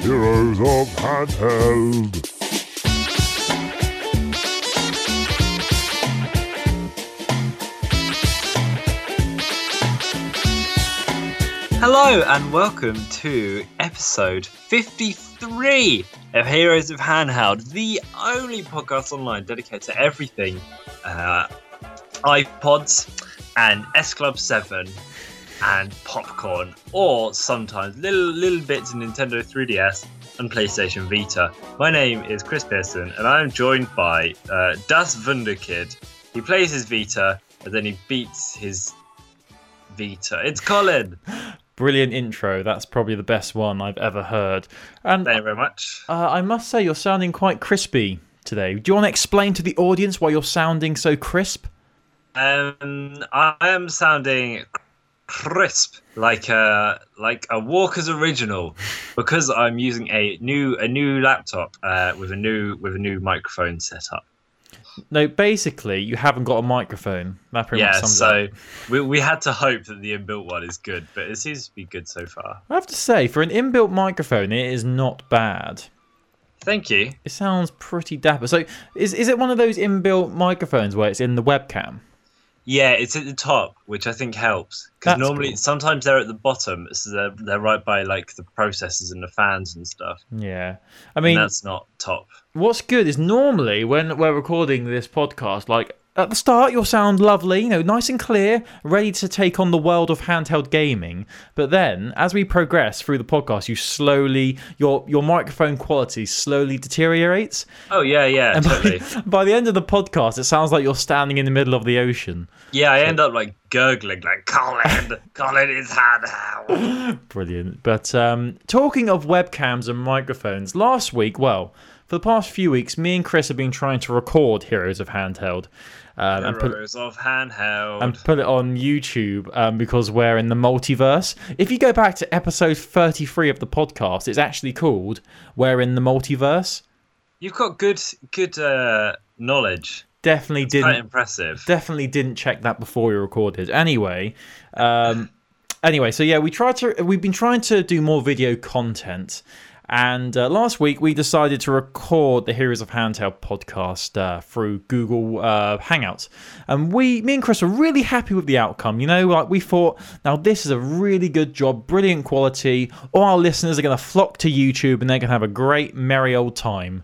Heroes of Handheld. Hello and welcome to episode 53 of Heroes of Handheld, the only podcast online dedicated to everything uh, iPods and S Club 7 and popcorn, or sometimes little little bits of Nintendo 3DS and PlayStation Vita. My name is Chris Pearson, and I am joined by uh, Das Wunderkid. He plays his Vita, and then he beats his Vita. It's Colin. Brilliant intro. That's probably the best one I've ever heard. And Thank you very much. uh, I must say, you're sounding quite crispy today. Do you want to explain to the audience why you're sounding so crisp? Um, I am sounding crisp, like a like a Walker's original, because I'm using a new a new laptop uh, with a new with a new microphone setup. No, basically, you haven't got a microphone. That pretty Yeah, much sums so up. we we had to hope that the inbuilt one is good, but it seems to be good so far. I have to say, for an inbuilt microphone, it is not bad. Thank you. It sounds pretty dapper. So, is is it one of those inbuilt microphones where it's in the webcam? Yeah, it's at the top, which I think helps because normally cool. sometimes they're at the bottom, so they're they're right by like the processors and the fans and stuff. Yeah. I And mean, that's not top. what's good is normally when we're recording this podcast, like at the start, you'll sound lovely, you know, nice and clear, ready to take on the world of handheld gaming. But then, as we progress through the podcast, you slowly your your microphone quality slowly deteriorates. Oh yeah, yeah, And totally. by, by the end of the podcast, it sounds like you're standing in the middle of the ocean. Yeah, I end up like gurgling, like Colin, Colin is handheld. Brilliant. But um, talking of webcams and microphones, last week, well, for the past few weeks, me and Chris have been trying to record Heroes of Handheld. Um, and put, of handheld. and put it on YouTube um, because we're in the multiverse. If you go back to episode 33 of the podcast, it's actually called We're in the Multiverse. You've got good, good uh, knowledge. Definitely Quite didn't impressive. definitely didn't check that before we recorded. Anyway, um, anyway, so yeah, we tried to. We've been trying to do more video content, and uh, last week we decided to record the Heroes of Handheld podcast uh, through Google uh, Hangouts, and we, me and Chris, were really happy with the outcome. You know, like we thought, now this is a really good job, brilliant quality. All our listeners are going to flock to YouTube, and they're going to have a great, merry old time.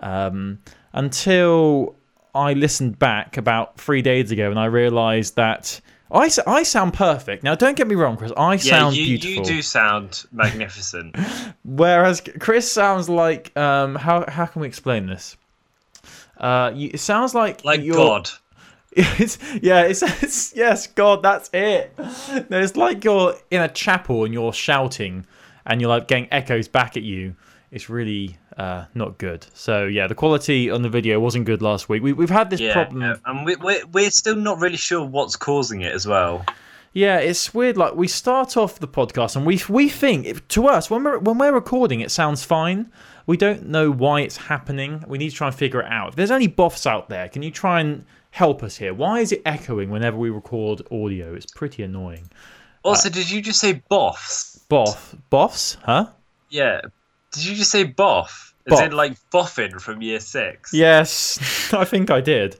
Um, until I listened back about three days ago and I realised that I, I sound perfect. Now, don't get me wrong, Chris. I yeah, sound you, beautiful. you do sound magnificent. Whereas Chris sounds like um, how how can we explain this? Uh, you, it sounds like Like you're, God. It's, yeah, it's, it's yes, God, that's it. No, it's like you're in a chapel and you're shouting, and you're like getting echoes back at you. It's really uh, not good. So yeah, the quality on the video wasn't good last week. We, we've had this Yeah, problem. yeah, and we, we're, we're still not really sure what's causing it as well. Yeah, it's weird. Like we start off the podcast and we we think to us when we're when we're recording, it sounds fine. We don't know why it's happening. We need to try and figure it out. If there's any boffs out there, can you try and help us here? Why is it echoing whenever we record audio? It's pretty annoying. Also, did you just say boffs? Boff, boffs, huh? Yeah. Did you just say boff? Is Boff. it like boffin from year six? Yes, I think I did.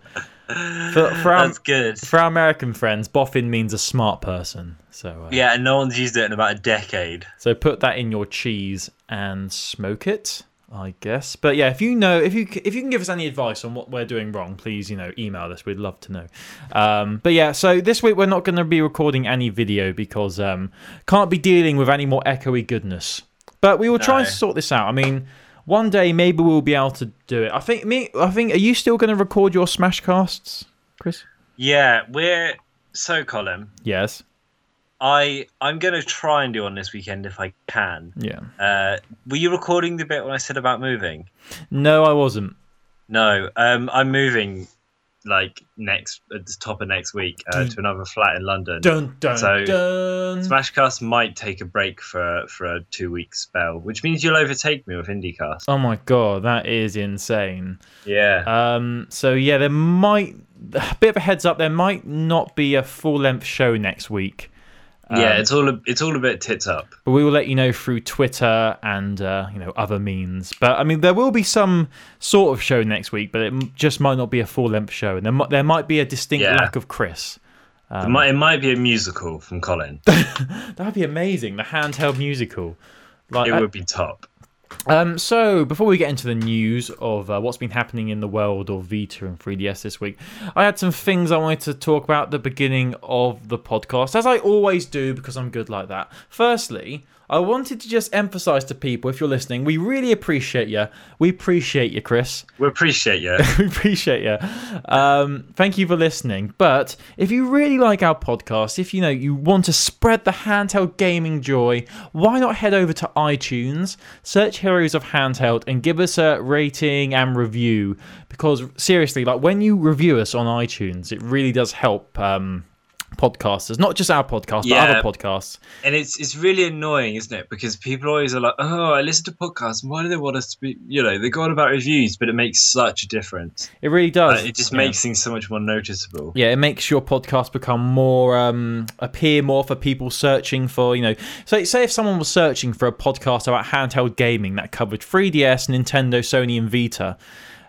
For, for our That's good. for our American friends, boffin means a smart person. So uh, Yeah, and no one's used it in about a decade. So put that in your cheese and smoke it, I guess. But yeah, if you know, if you if you can give us any advice on what we're doing wrong, please you know email us. We'd love to know. Um, but yeah, so this week we're not going to be recording any video because um, can't be dealing with any more echoey goodness. But we will try and sort this out. I mean. One day, maybe we'll be able to do it. I think me. I think. Are you still going to record your smash casts, Chris? Yeah, we're so Colin. Yes. I I'm gonna try and do on this weekend if I can. Yeah. Uh, were you recording the bit when I said about moving? No, I wasn't. No, um, I'm moving like next at the top of next week uh, to another flat in London. Dun dun So, dun. Smashcast might take a break for for a two week spell, which means you'll overtake me with IndieCast. Oh my god, that is insane. Yeah, Um, so yeah, there might a bit of a heads up. There might not be a full length show next week. Yeah, it's all a, it's all a bit tits up. but we will let you know through Twitter and uh, you know other means. But I mean, there will be some sort of show next week, but it just might not be a full length show, and there might, there might be a distinct Yeah. lack of Chris. it, might, it might be a musical from Colin. That'd be amazing. The handheld musical. Like, It would be top. Um, so before we get into the news of uh, what's been happening in the world of Vita and 3DS this week, I had some things I wanted to talk about at the beginning of the podcast, as I always do because I'm good like that. Firstly, I wanted to just emphasize to people, if you're listening, we really appreciate you. We appreciate you, Chris. We appreciate you. we appreciate you. Um, thank you for listening. But if you really like our podcast, if you know you want to spread the handheld gaming joy, why not head over to iTunes, search Heroes of Handheld, and give us a rating and review? Because seriously, like when you review us on iTunes, it really does help. Um, podcasters not just our podcast Yeah. but other podcasts and it's it's really annoying, isn't it? Because people always are like, "Oh, I listen to podcasts. Why do they want us to be?" You know, they go on about reviews, but it makes such a difference. it really Uh, does it just Yeah. makes things so much more noticeable. yeah it makes your podcast become more um appear more for people searching for you know so say if someone was searching for a podcast about handheld gaming that covered 3ds nintendo sony and vita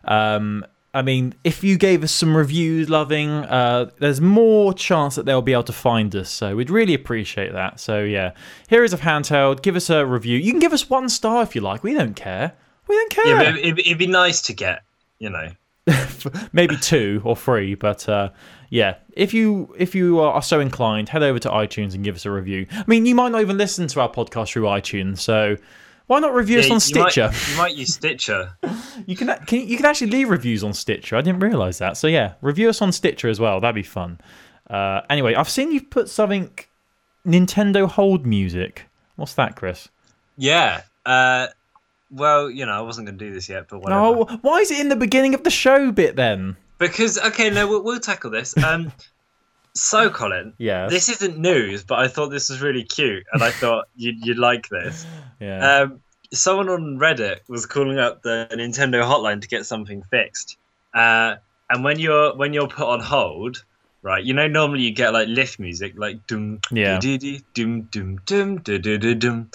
um I mean, if you gave us some reviews, loving, uh, there's more chance that they'll be able to find us. So we'd really appreciate that. So yeah, Heroes of Handheld, give us a review. You can give us one star if you like. We don't care. We don't care. Yeah, it'd, it'd be nice to get, you know. maybe two or three but uh yeah if you if you are so inclined head over to itunes and give us a review i mean you might not even listen to our podcast through itunes so why not review us on you might- stitcher You might use Stitcher. you can, can you can actually leave reviews on stitcher i didn't realize that so yeah review us on stitcher as well that'd be fun uh anyway i've seen you've put something nintendo hold music what's that chris Yeah. Uh, well, you know, I wasn't going to do this yet, but whatever. no why is it in the beginning of the show bit then Because okay, no, we'll, we'll tackle this. Um, so Colin, yeah this isn't news, but I thought this was really cute, and I thought you'd, you'd like this. yeah. Um, someone on Reddit was calling up the Nintendo hotline to get something fixed, uh, and when you're when you're put on hold, right? You know, normally you get like lift music, like dum Yeah. dee dum dum dum dum dum dum.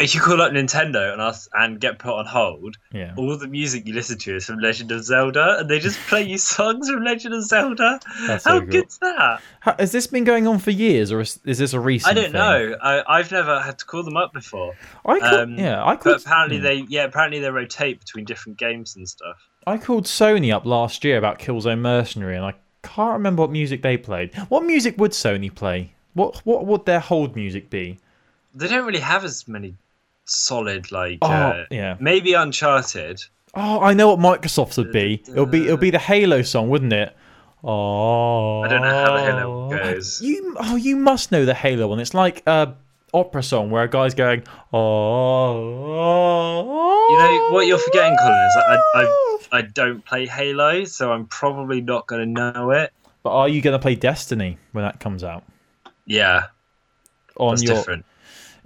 If you call up Nintendo and ask and get put on hold, yeah all the music you listen to is from Legend of Zelda, and they just play you songs from Legend of Zelda. That's How so cool. good's that? Ha- Has this been going on for years, or is, is this a recent? I don't thing? know. I, I've never had to call them up before. I called, Um, yeah, I But called. apparently hmm. they, yeah, apparently they rotate between different games and stuff. I called Sony up last year about Killzone Mercenary, and I can't remember what music they played. What music would Sony play? What what would their hold music be? They don't really have as many solid like. Oh, uh, yeah. Maybe Uncharted. Oh, I know what Microsoft's would be. It'll be it'll be the Halo song, wouldn't it? Oh, I don't know how the Halo goes. You oh, you must know the Halo one. It's like a opera song where a guy's going oh. You know what you're forgetting, Colin, is I, I, I don't play Halo, so I'm probably not going to know it. But are you going to play Destiny when that comes out? Yeah, On that's your different.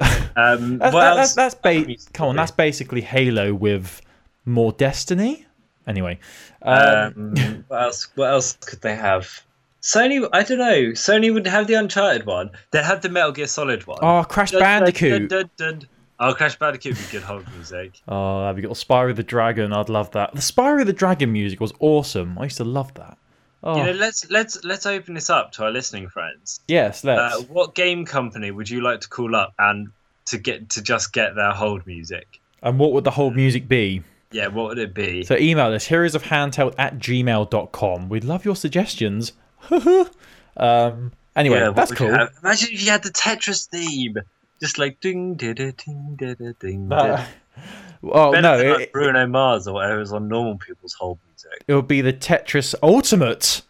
Um, That's, what that- else? that's, that's ba- come on, that's basically Halo with more Destiny. Anyway, um, Um, what else? What else could they have? Sony, I don't know. Sony would have the Uncharted one. They'd have the Metal Gear Solid one. oh, Crash Dun, Bandicoot. dun, dun. Oh, Crash Bandicoot would be good hold music. Oh, have you got Spyro the Dragon? I'd love that. The Spyro the Dragon music was awesome. I used to love that. Oh, You know, let's let's let's open this up to our listening friends. yes, let's. Uh, what game company would you like to call up and to get to just get their hold music? and what would the hold music be? Yeah, what would it be? So email us heroesofhandheld at gmail.com. We'd love your suggestions. um, anyway, Yeah, that's cool. Imagine if you had the Tetris theme, just like ding ding ding ding ding ding. Uh, oh, Better no, like, Bruno Mars or whatever is on normal people's hold music. it would be the Tetris Ultimate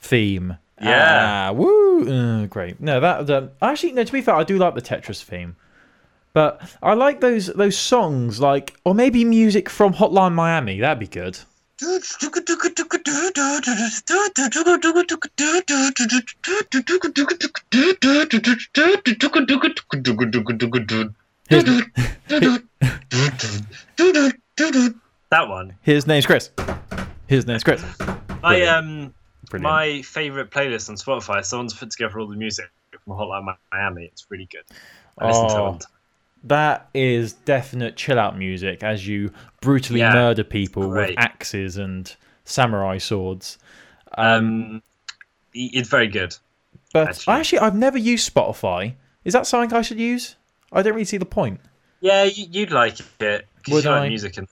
theme. Yeah. Ah, woo! Uh, great. No, that um, actually, no. To be fair, I do like the Tetris theme, but I like those those songs, like or maybe music from Hotline Miami. That'd be good. That one. His name's Chris. His name's Chris. My um Brilliant. my favorite playlist on Spotify. Someone's put together all the music from Hotline Miami. It's really good. I listen to it That is definite chill out music as you brutally Yeah, murder people with axes and samurai swords. Um, i- it's very good. But Actually. actually, I've never used Spotify. Is that something I should use? I don't really see the point. Yeah, you, you'd like it Would I? like music and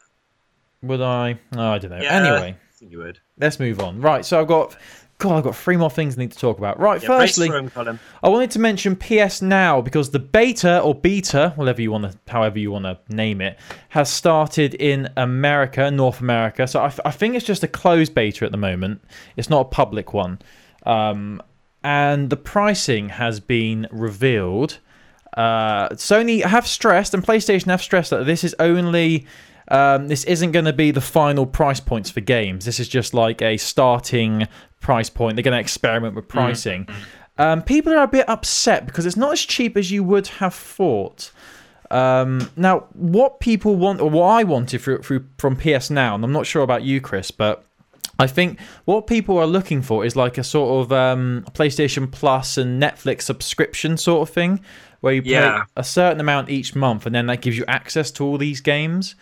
Would I? Oh, I don't know. yeah, Anyway, I you would. let's move on. Right, so I've got. God, I've got three more things I need to talk about. Right, Yeah, firstly, I wanted to mention PS Now because the beta or beta, whatever you want to, however you want to name it, has started in America, North America. So I, I think it's just a closed beta at the moment. It's not a public one, um, and the pricing has been revealed. Uh, Sony have stressed and PlayStation have stressed that this is only. Um, this isn't going to be the final price points for games. This is just like a starting price point. They're going to experiment with pricing. Um, people are a bit upset because it's not as cheap as you would have thought. Um, now, what people want, or what I wanted through, through, from PS Now, and I'm not sure about you, Chris, but I think what people are looking for is like a sort of um, PlayStation Plus and Netflix subscription sort of thing, where you pay Yeah. a certain amount each month, and then that gives you access to all these games.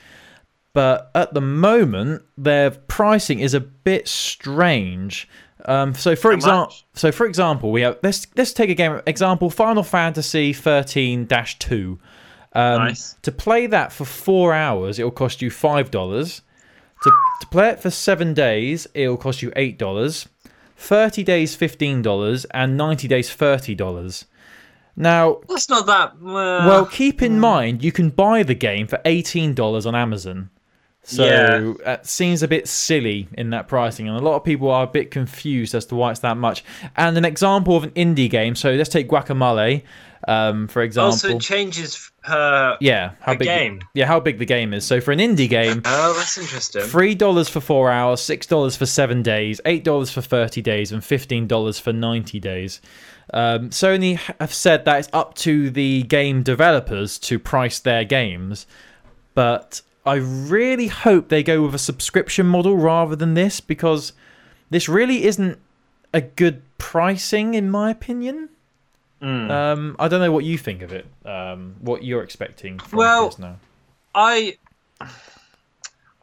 But at the moment, their pricing is a bit strange. Um, so, for example, so for example, we have let's let's take a game example: Final Fantasy thirteen two. Um, Nice. To play that for four hours, it will cost you five dollars. To to play it for seven days, it will cost you eight dollars. Thirty days, fifteen dollars, and ninety days, thirty dollars. Now, That's not that. Uh, well, keep in mind you can buy the game for eighteen dollars on Amazon. So Yeah. it seems a bit silly in that pricing, and a lot of people are a bit confused as to why it's that much. And an example of an indie game. So let's take Guacamelee, um, for example. also, it changes per. yeah, how big? game. Yeah, how big the game is. So for an indie game, Oh, that's interesting. three dollars for four hours, six dollars for seven days, eight dollars for thirty days, and fifteen dollars for ninety days. Um, Sony have said that it's up to the game developers to price their games, but I really hope they go with a subscription model rather than this because this really isn't a good pricing in my opinion. Mm. Um, I don't know what you think of it. Um, what you're expecting from Well, this now? I.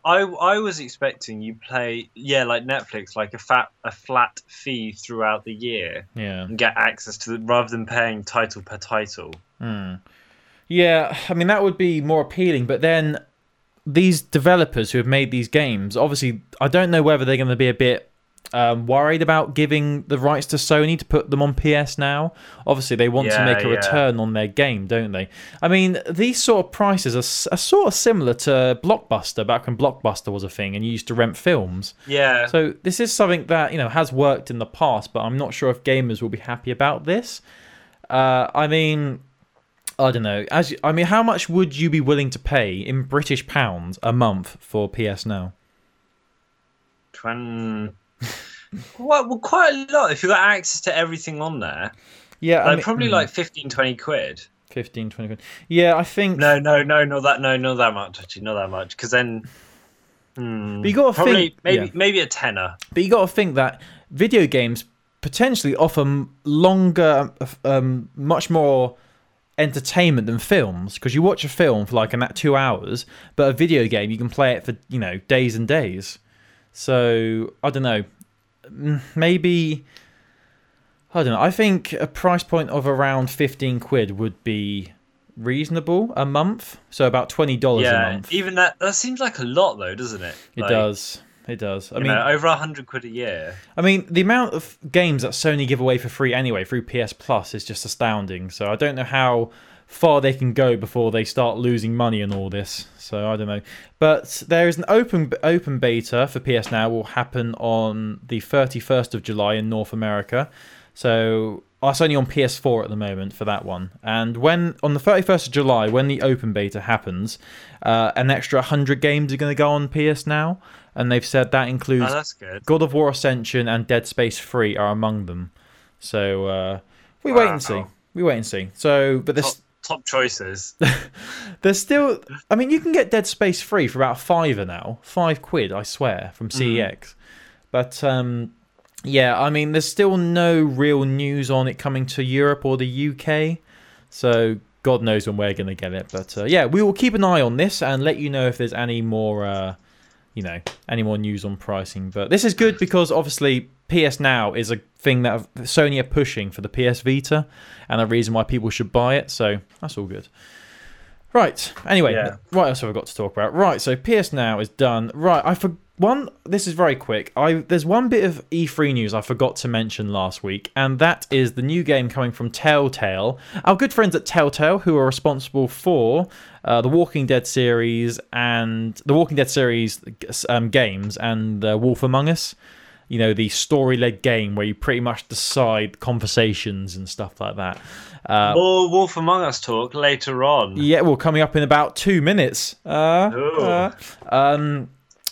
I, I was expecting you play yeah like Netflix like a fat a flat fee throughout the year Yeah. and get access to the, rather than paying title per title. Hmm. Yeah, I mean that would be more appealing, but then these developers who have made these games, obviously, I don't know whether they're going to be a bit um, worried about giving the rights to Sony to put them on PS now. Obviously, they want to make a yeah. return on their game, don't they? I mean, these sort of prices are, are sort of similar to Blockbuster back when Blockbuster was a thing and you used to rent films. Yeah. So this is something that you know has worked in the past, but I'm not sure if gamers will be happy about this. Uh, I mean, I don't know. As you- I mean, how much would you be willing to pay in British pounds a month for PS Now? Twen... well, well, quite a lot if you got access to everything on there. Yeah, Like, probably hmm, like 15, 20 quid. 15, 20 quid. Yeah, I think. No, no, no, not that. No, not that much. Actually, not that much. Because then, hmm, But you gotta probably think- maybe yeah. maybe a tenner. But you got to think that video games potentially offer longer, um, much more entertainment than films because you watch a film for like an two hours, but a video game you can play it for you know days and days. So I don't know, Mm, maybe I don't know. I think a price point of around fifteen quid would be reasonable a month. So about twenty dollars a Yeah, month. even that. That seems like a lot, though, doesn't it? it Like, does. It does. I you mean, know, over a hundred quid a year. I mean, the amount of games that Sony give away for free anyway through PS Plus is just astounding. So I don't know how far they can go before they start losing money and all this. So I don't know. But there is an open open beta for PS Now will happen on the 31st of July in North America. So oh, it's only on PS4 at the moment for that one. And when on the 31st of July, when the open beta happens, uh, an extra 100 games are going to go on PS Now, and they've said that includes Oh. God of War Ascension and Dead Space 3 are among them. So uh, we wait and see. We wait and see. So, but Top, there's top choices. there's still. I mean, you can get Dead Space 3 for about fiver now, five quid, I swear, from CEX. But um, yeah, I mean, there's still no real news on it coming to Europe or the UK, so God knows when we're going to get it. But uh, yeah, we will keep an eye on this and let you know if there's any more, uh, you know, any more news on pricing. But this is good because obviously PS Now is a thing that Sony are pushing for the PS Vita, and a reason why people should buy it. So that's all good. Right. Anyway, Yeah. what else have I got to talk about? Right. So PS Now is done. Right. I for one. This is very quick. I there's one bit of E3 news I forgot to mention last week, and that is the new game coming from Telltale, our good friends at Telltale, who are responsible for uh, the Walking Dead series and the Walking Dead series um, games and uh, Wolf Among Us. You know, the story-led game where you pretty much decide conversations and stuff like that. Uh, More Wolf Among Us talk later on. yeah, well, coming up in about two minutes. Uh, Ooh. uh, um,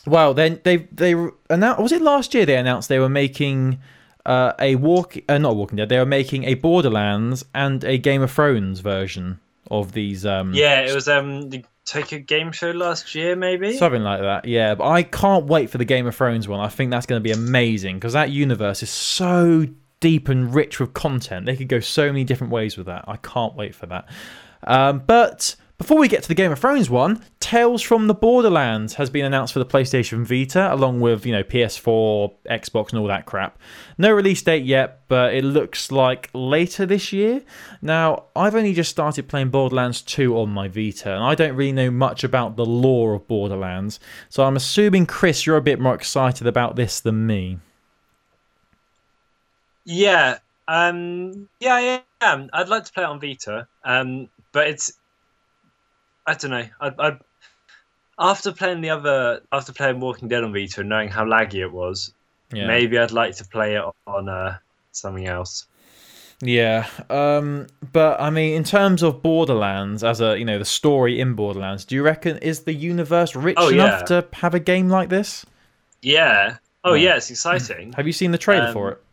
well, then they they announced. Was it last year they announced they were making uh, a walk, uh, not Walking Dead. They were making a Borderlands and a Game of Thrones version of these. Um, Yeah, it was um the Tokyo Game Show last year, maybe. Something like that, yeah. But I can't wait for the Game of Thrones one. I think that's going to be amazing because that universe is so deep and rich with content. They could go so many different ways with that. I can't wait for that. Um, but before we get to the Game of Thrones one, Tales from the Borderlands has been announced for the PlayStation Vita, along with you know PS4, Xbox, and all that crap. No release date yet, but it looks like later this year. Now, I've only just started playing Borderlands 2 on my Vita, and I don't really know much about the lore of Borderlands, so I'm assuming Chris, you're a bit more excited about this than me. Yeah, um, yeah, yeah, yeah. I'd like to play it on Vita, um, but it's I don't know. I, I after playing the other, after playing Walking Dead on Vita and knowing how laggy it was, Yeah. maybe I'd like to play it on uh, something else. Yeah, um, but I mean, in terms of Borderlands, as a you know the story in Borderlands, do you reckon is the universe rich Oh, enough yeah. to have a game like this? Yeah. Oh Yeah. yeah, it's exciting. Have you seen the trailer Um, for it?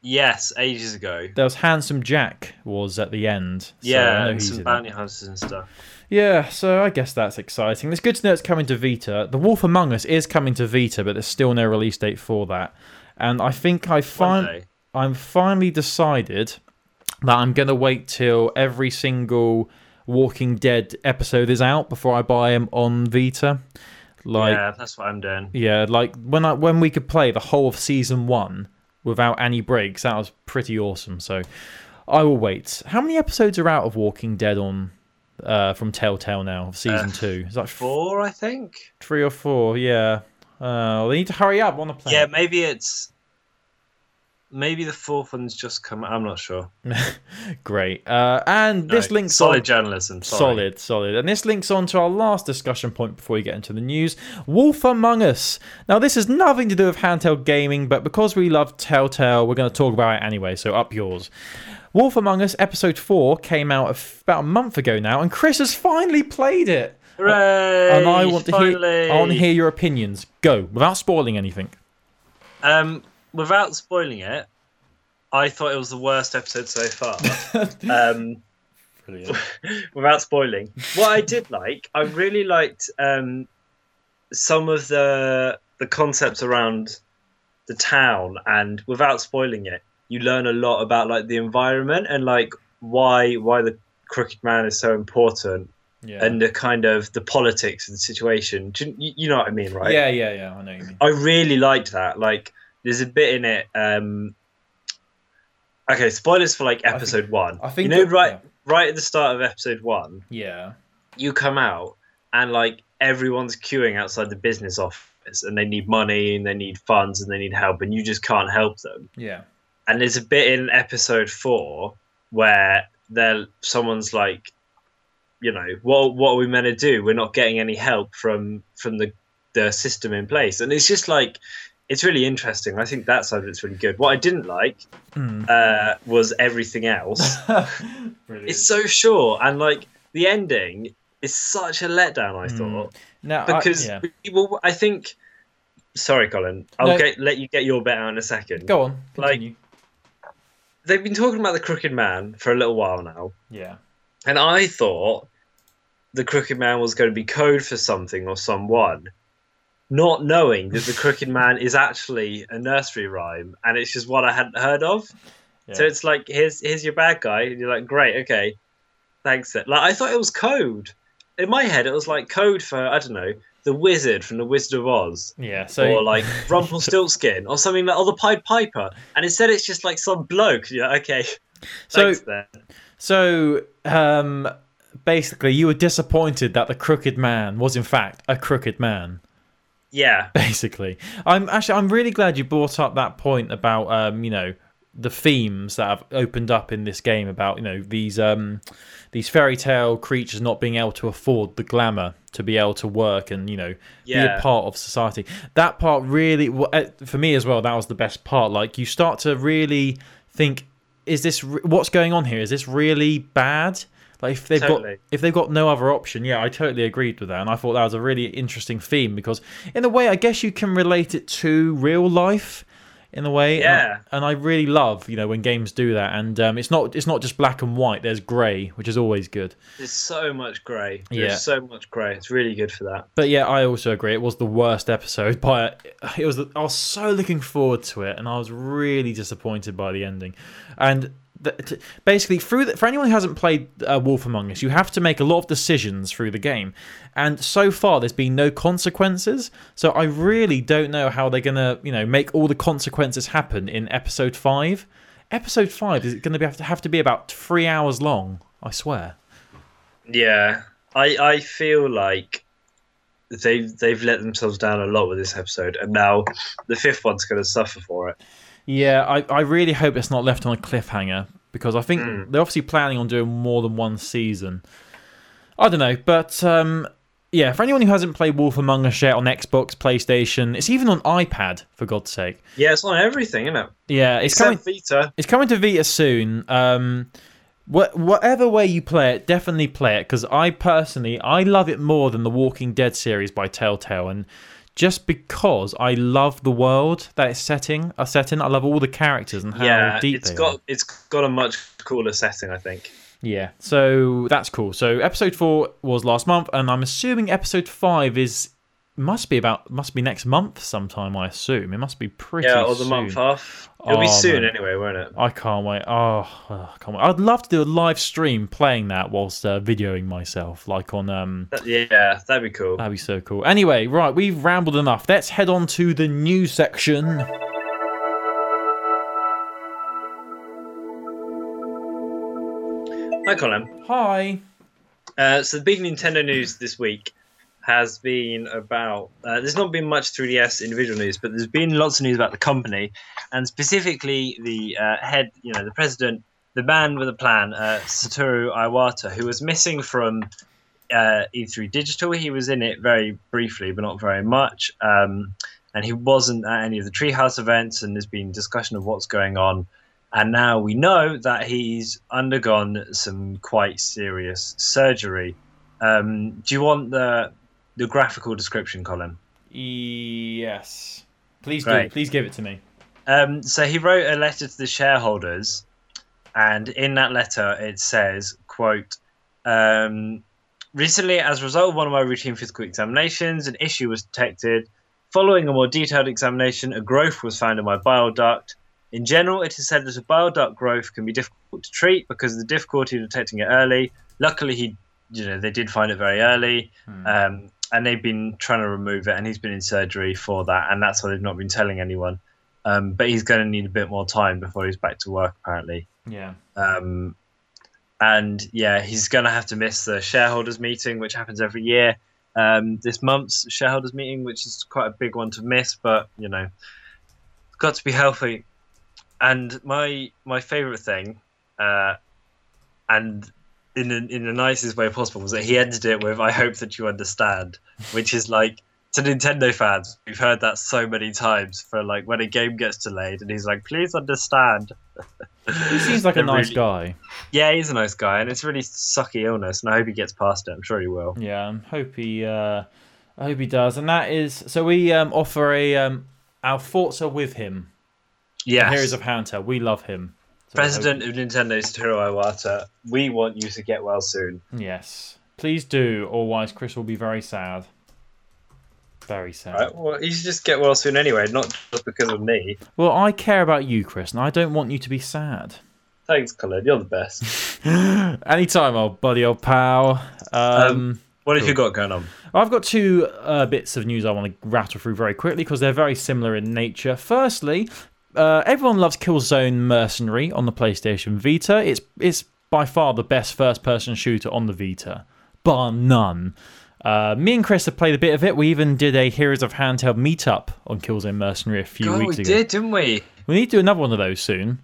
yes, ages ago. There was Handsome Jack was at the end. so yeah, and some bounty hunters and stuff. Yeah, so I guess that's exciting. It's good to know it's coming to Vita. The Wolf Among Us is coming to Vita, but there's still no release date for that. And I think I find. I'm finally decided that I'm gonna wait till every single Walking Dead episode is out before I buy them on Vita. Like yeah, that's what I'm doing. yeah, like when I when we could play the whole of season one without any breaks, that was pretty awesome. So I will wait. How many episodes are out of Walking Dead on uh, from Telltale now season Uh, two? Is that Four, I think. three or four? Yeah. Uh, well, they need to hurry up on the play. Yeah, maybe it's maybe the fourth one's just come. I'm not sure. Great. Uh, and this No, links solid on- journalism. Sorry. Solid, solid. And this links on to our last discussion point before we get into the news Wolf Among Us. Now, this has nothing to do with handheld gaming, but because we love Telltale, we're going to talk about it anyway, so up yours. Wolf Among Us Episode 4 came out about a month ago now, and Chris has finally played it. Hooray! And I want to finally. hear, I want to hear your opinions. Go, without spoiling anything. Um, without spoiling it, I thought it was the worst episode so far. um, Brilliant. without spoiling, what I did like, I really liked um, some of the the concepts around the town, and without spoiling it, you learn a lot about like the environment and like why why the crooked man is so important Yeah. and the kind of the politics of the situation. You, you know what I mean, right? yeah, yeah, yeah, I know what you mean. I really liked that. Like, there's a bit in it. Um, okay, spoilers for like think- episode one. I think you know, that- right, yeah. right at the start of episode one, Yeah. you come out and like everyone's queuing outside the business office, and they need money and they need funds and they need help, and you just can't help them. Yeah. And there's a bit in episode four where there someone's like, you know, what what are we meant to do? We're not getting any help from from the the system in place, and it's just like it's really interesting. I think that side of it's really good. What I didn't like Mm. uh, was everything else. It's so short, and like the ending is such a letdown. I Mm. thought now, I- because yeah. well, I think. Sorry, Colin. I'll No. get let you get your bit out in a second. Go on. like- Continue. They've been talking about the Crooked Man for a little while now. yeah. And I thought the Crooked Man was going to be code for something or someone. not knowing that the Crooked Man is actually a nursery rhyme, and it's just what I hadn't heard of. So it's like here's here's your bad guy, and you're like, great, okay, thanks. Like I thought it was code. In my head, it was like code for I don't know the wizard from the Wizard of Oz, Yeah. So or like Rumpelstiltskin, or something like or the Pied Piper, and instead it's just like some bloke. Yeah, okay, So- thanks then. So, um, basically, you were disappointed that the crooked man was in fact a crooked man. Yeah, Basically, I'm actually I'm really glad you brought up that point about um, you know the themes that have opened up in this game about you know these um these fairy tale creatures not being able to afford the glamour to be able to work and you know be a part of society. That part really, uh, for me as well, that was the best part. Like you start to really think, is this what's going on here? Is this really bad? Like if they've got if they've got no other option, yeah, I totally agreed with that, and I thought that was a really interesting theme because in a way, I guess you can relate it to real life. In a way, and I- Yeah. and I really love you know when games do that, and um, it's not it's not just black and white. There's grey, which is always good. there's so much grey. There's Yeah. so much grey. It's really good for that. But yeah, I also agree. It was the worst episode. By it was. I was so looking forward to it, and I was really disappointed by the ending. And basically, through the, for anyone who hasn't played uh, Wolf Among Us, you have to make a lot of decisions through the game. And so far, there's been no consequences. So I really don't know how they're gonna, you know, make all the consequences happen in episode five. Episode five is going to have to have to be about three hours long. I swear. Yeah, I I feel like they've they've let themselves down a lot with this episode, and now the fifth one's going to suffer for it. Yeah, I, I really hope it's not left on a cliffhanger because I think Mm. they're obviously planning on doing more than one season. I don't know, but um, yeah, for anyone who hasn't played Wolf Among Us yet on Xbox, PlayStation, it's even on iPad for God's sake. Yeah, it's on everything, isn't it? Yeah, it's Except coming. Vita. It's coming to Vita soon. Um, wha- whatever way you play it, definitely play it because I personally I love it more than the Walking Dead series by Telltale, and just because I love the world that it's setting, a setting, I love all the characters and how Yeah, deep it's they got are. it's got a much cooler setting, I think. Yeah, so that's cool. So episode four was last month, and I'm assuming episode five is must be about must be next month sometime. I assume it must be pretty. Yeah, or the soon. month off. It'll be Oh, soon man. anyway, won't it? I can't wait. Oh, oh, I can't wait. I'd love to do a live stream playing that whilst uh, videoing myself, like on um. That- yeah, that'd be cool. That'd be so cool. Anyway, right, we've rambled enough. Let's head on to the news section. Hi, Colin. Hi. Uh, so the big Nintendo news this week has been about. Uh, there's not been much 3DS individual news, but there's been lots of news about the company, and specifically the uh, head, you know, the president, the man with a plan, uh, Satoru Iwata, who was missing from uh, E3 Digital. He was in it very briefly, but not very much. Um, and he wasn't at any of the Treehouse events, and there's been discussion of what's going on. And now we know that he's undergone some quite serious surgery. Um, do you want the the graphical description, Colin? Yes. Please do. Please give it to me. Um, so he wrote a letter to the shareholders, and in that letter it says, "quote um, Recently, as a result of one of my routine physical examinations, an issue was detected. Following a more detailed examination, a growth was found in my bile duct. In general, it is said that a bile duct growth can be difficult to treat because of the difficulty of detecting it early. Luckily, he, you know, they did find it very early, Hmm. um, and they've been trying to remove it, and he's been in surgery for that, and that's why they've not been telling anyone. Um, but he's going to need a bit more time before he's back to work, apparently. Yeah. Um, and yeah, he's going to have to miss the shareholders meeting, which happens every year. Um, this month's shareholders meeting, which is quite a big one to miss, but you know, got to be healthy. And my my favorite thing, uh, and in the, in the nicest way possible, was that he ended it with "I hope that you understand," which is like to Nintendo fans, we've heard that so many times for like when a game gets delayed, and he's like, "Please understand." He seems like a nice really- guy. yeah, he's a nice guy, and it's a really sucky illness, and I hope he gets past it. I'm sure he will. Yeah, I hope he. Uh, I hope he does. And that is so. We um, offer a. Um, our thoughts are with him. Yeah, Heroes of Hunter. We love him. So we hope- President of Nintendo, Satoru Iwata, we want you to get well soon. Yes. Please do, otherwise Chris will be very sad. Very sad. Right, well, you should just get well soon anyway, not just because of me. Well, I care about you, Chris, and I don't want you to be sad. Thanks, Colin. You're the best. Anytime, old buddy, old pal. Um, What have you got going on? I've got two uh, bits of news I want to rattle through very quickly because they're very similar in nature. Firstly, uh, everyone loves Killzone Mercenary on the PlayStation Vita. It's it's by far the best first-person shooter on the Vita, bar none. Uh, me and Chris have played a bit of it. We even did a Heroes of Handheld meetup on Killzone Mercenary a few God, weeks we ago. We did, didn't we? We need to do another one of those soon.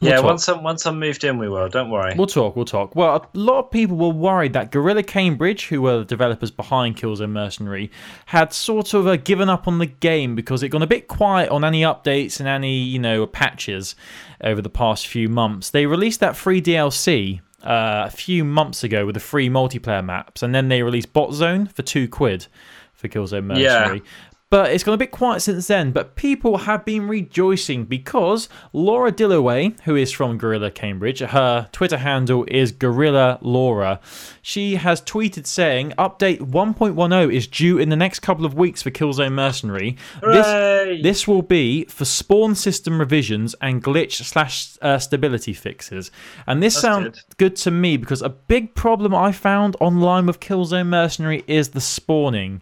We'll yeah, talk. once I'm once I'm moved in, we will. Don't worry. We'll talk, we'll talk. Well, a lot of people were worried that Guerrilla Cambridge, who were the developers behind Killzone Mercenary, had sort of uh, given up on the game because it gone a bit quiet on any updates and any, you know, patches over the past few months. They released that free DLC uh, a few months ago with the free multiplayer maps, and then they released Bot Zone for two quid for Killzone Mercenary. But it's gone a bit quiet since then. But people have been rejoicing because Laura Dillaway, who is from Guerrilla Cambridge, her Twitter handle is Gorilla Laura. She has tweeted saying, "Update 1.10 is due in the next couple of weeks for Killzone Mercenary. Hooray! This this will be for spawn system revisions and glitch slash uh, stability fixes. And this That's sounds good. good to me because a big problem I found online with Killzone Mercenary is the spawning.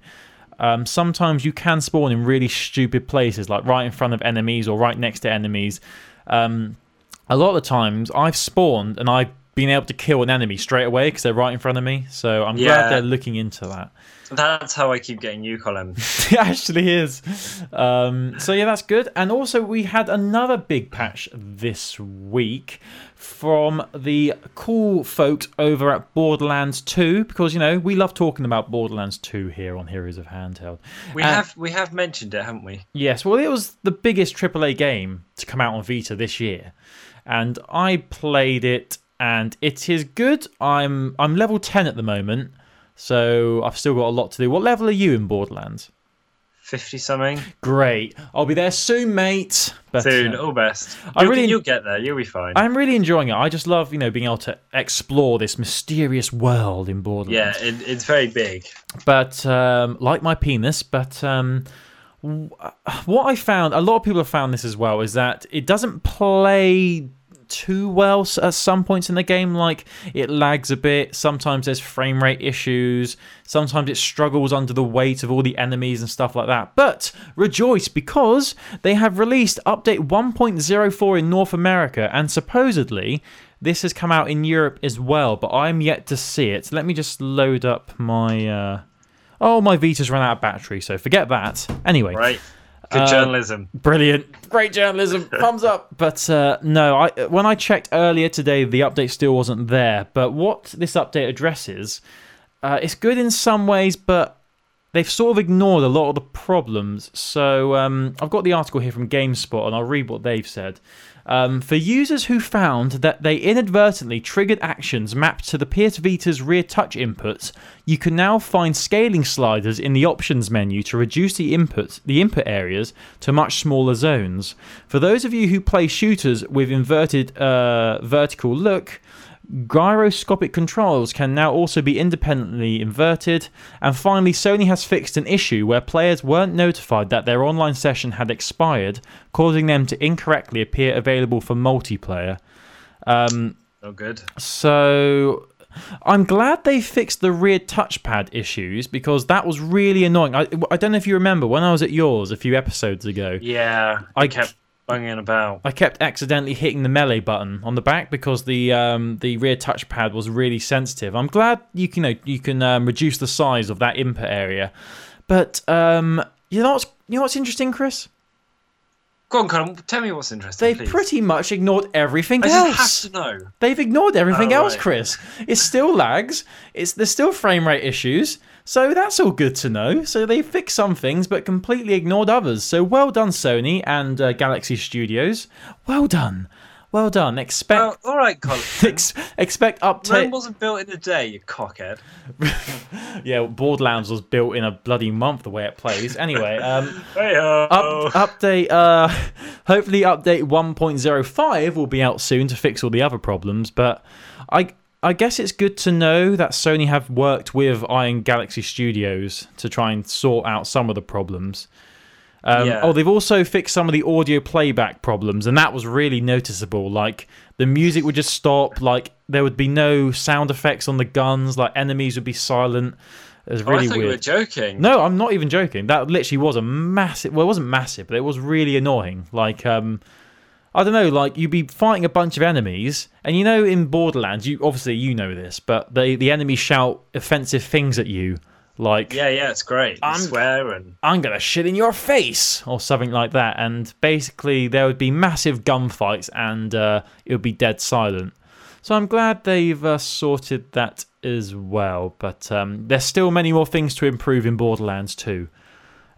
Um, sometimes you can spawn in really stupid places, like right in front of enemies or right next to enemies. Um, a lot of the times, I've spawned and I've been able to kill an enemy straight away because they're right in front of me. So I'm Yeah. glad they're looking into that. That's how I keep getting you, Colin. it actually is. Um, so yeah, that's good. And also, we had another big patch this week from the cool folk over at Borderlands 2 because you know we love talking about Borderlands 2 here on Heroes of Handheld. We Uh, have we have mentioned it, haven't we? Yes, well, it was the biggest AAA game to come out on Vita this year, and I played it, and it is good. I'm I'm level ten at the moment, so I've still got a lot to do. What level are you in Borderlands? Fifty something Great. I'll be there soon, mate. But, soon. uh, All best. I You'll, really- you'll get there. You'll be fine. I'm really enjoying it. I just love, you know, being able to explore this mysterious world in yeah, Borderlands. it, it's very big. But um, like my penis, but um, what I found, a lot of people have found this as well, is that it doesn't play too well at some points in the game. Like it lags a bit. Sometimes there's frame rate issues. Sometimes it struggles under the weight of all the enemies and stuff like that. But rejoice because they have released update 1.04 in North America, and supposedly this has come out in Europe as well. But I'm yet to see it. Let me just load up my. Uh... Oh, my Vita's run out of battery, so forget that. Anyway, Right. Good Uh, journalism. Brilliant, great journalism, thumbs up. But uh, no, I when I checked earlier today, the update still wasn't there. But what this update addresses, uh, it's good in some ways, but they've sort of ignored a lot of the problems. So um, I've got the article here from GameSpot, and I'll read what they've said. Um, for users who found that they inadvertently triggered actions mapped to the PS Vita's rear touch inputs, you can now find scaling sliders in the options menu to reduce the input the input areas to much smaller zones. For those of you who play shooters with inverted uh, vertical look, Gyroscopic controls can now also be independently inverted. And finally, Sony has fixed an issue where players weren't notified that their online session had expired, causing them to incorrectly appear available for multiplayer. Um, Oh, good. so I'm glad they fixed the rear touchpad issues because that was really annoying. I, I don't know if you remember when I was at yours a few episodes ago. Yeah, I- I kept bunging about. I kept accidentally hitting the melee button on the back because the um, the rear touchpad was really sensitive. I'm glad you can you, know, you can um, reduce the size of that input area, but um, you know what's you know what's interesting, Chris? Go on, Colin. Tell me what's interesting. They've please. pretty much ignored everything I else. just have to know. They've ignored everything Oh, else, right. Chris. It still lags. It's there's still frame rate issues. So that's all good to know. So they fixed some things, but completely ignored others. So well done, Sony and uh, Galaxy Studios. Well done, well done. Expect Well, all right, Colin. ex- expect Rome update. wasn't built in a day, you cockhead. Yeah, Borderlands was built in a bloody month. The way it plays. Anyway, um, Hey, up, update. Uh, hopefully, update 1.05 will be out soon to fix all the other problems. But I, I guess it's good to know that Sony have worked with Iron Galaxy Studios to try and sort out some of the problems. Um, Yeah. Oh, they've also fixed some of the audio playback problems, and that was really noticeable. Like the music would just stop, like there would be no sound effects on the guns, like enemies would be silent. It was Oh, really I thought weird. you were joking. No, I'm not even joking. That literally was a massive. Well, it wasn't massive, but it was really annoying. Like, um, I don't know. Like, you'd be fighting a bunch of enemies, and you know, in Borderlands, you obviously you know this, but the the enemies shout offensive things at you, like Yeah, yeah, it's great. I I'm- swear and "I'm gonna shit in your face" or something like that, and basically there would be massive gunfights, and uh, it would be dead silent. So I'm glad they've uh, sorted that as well, but um, there's still many more things to improve in Borderlands 2.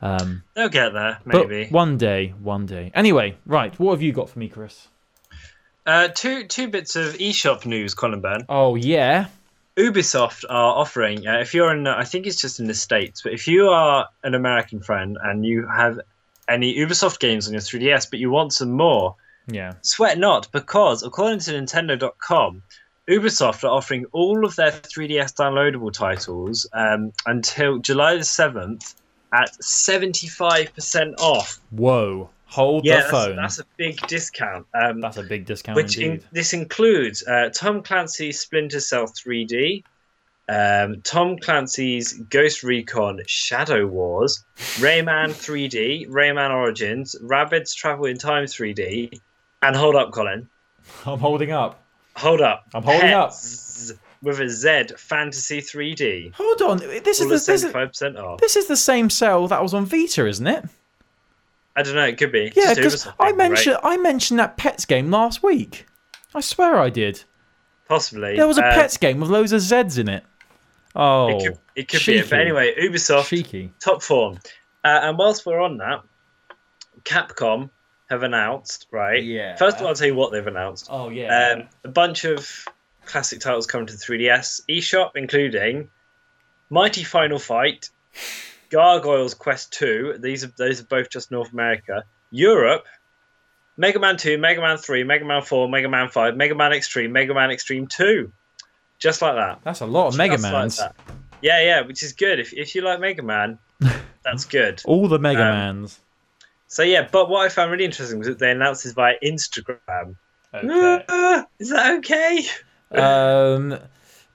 Um, they'll get there, but maybe. one day, one day. Anyway, right, what have you got for me, Chris? Uh, two two bits of eShop news, Colin Ben. Oh yeah, Ubisoft are offering, uh, if you're in, I think it's just in the States, but if you are an American friend and you have any Ubisoft games on your 3DS, but you want some more, yeah. sweat not, because according to Nintendo.com, Ubisoft are offering all of their 3DS downloadable titles um, until July the 7th at 75% off. Whoa, hold Yeah, the that's, phone. that's a big discount. Um, That's a big discount which in, this includes uh, Tom Clancy's Splinter Cell 3D, um, Tom Clancy's Ghost Recon Shadow Wars, Rayman 3D, Rayman Origins, Rabbids Travel in Time 3D, and hold up, Colin. I'm holding up. Hold up. I'm holding up. With a Z Fantasy 3D. Hold on, this is the this is, 75% off. this is the same sale that was on Vita, isn't it? I don't know, it could be. Yeah, because I thing, right? mentioned I mentioned that Pets game last week. I swear I did. Possibly. There was a Uh, Pets game with loads of Z's in it. Oh, It could, it could be it. cheeky. But anyway, Ubisoft. cheeky. top form. Uh, and whilst we're on that, Capcom have announced, right? Yeah. First of all, I'll tell you what they've announced. Oh yeah. Um, a bunch of classic titles coming to the 3DS eShop, including Mighty Final Fight, Gargoyles Quest 2. These are those are both just North America. Europe, Mega Man 2, Mega Man 3, Mega Man 4, Mega Man 5, Mega Man Xtreme, Mega Man Xtreme 2. Just like that. That's a lot of Mega Just like Mans. that. Yeah, yeah, which is good. If, if you like Mega Man, that's good. All the Mega Um, Mans. So yeah, but what I found really interesting was that they announced this via Instagram. Okay. Ah, is that okay? um,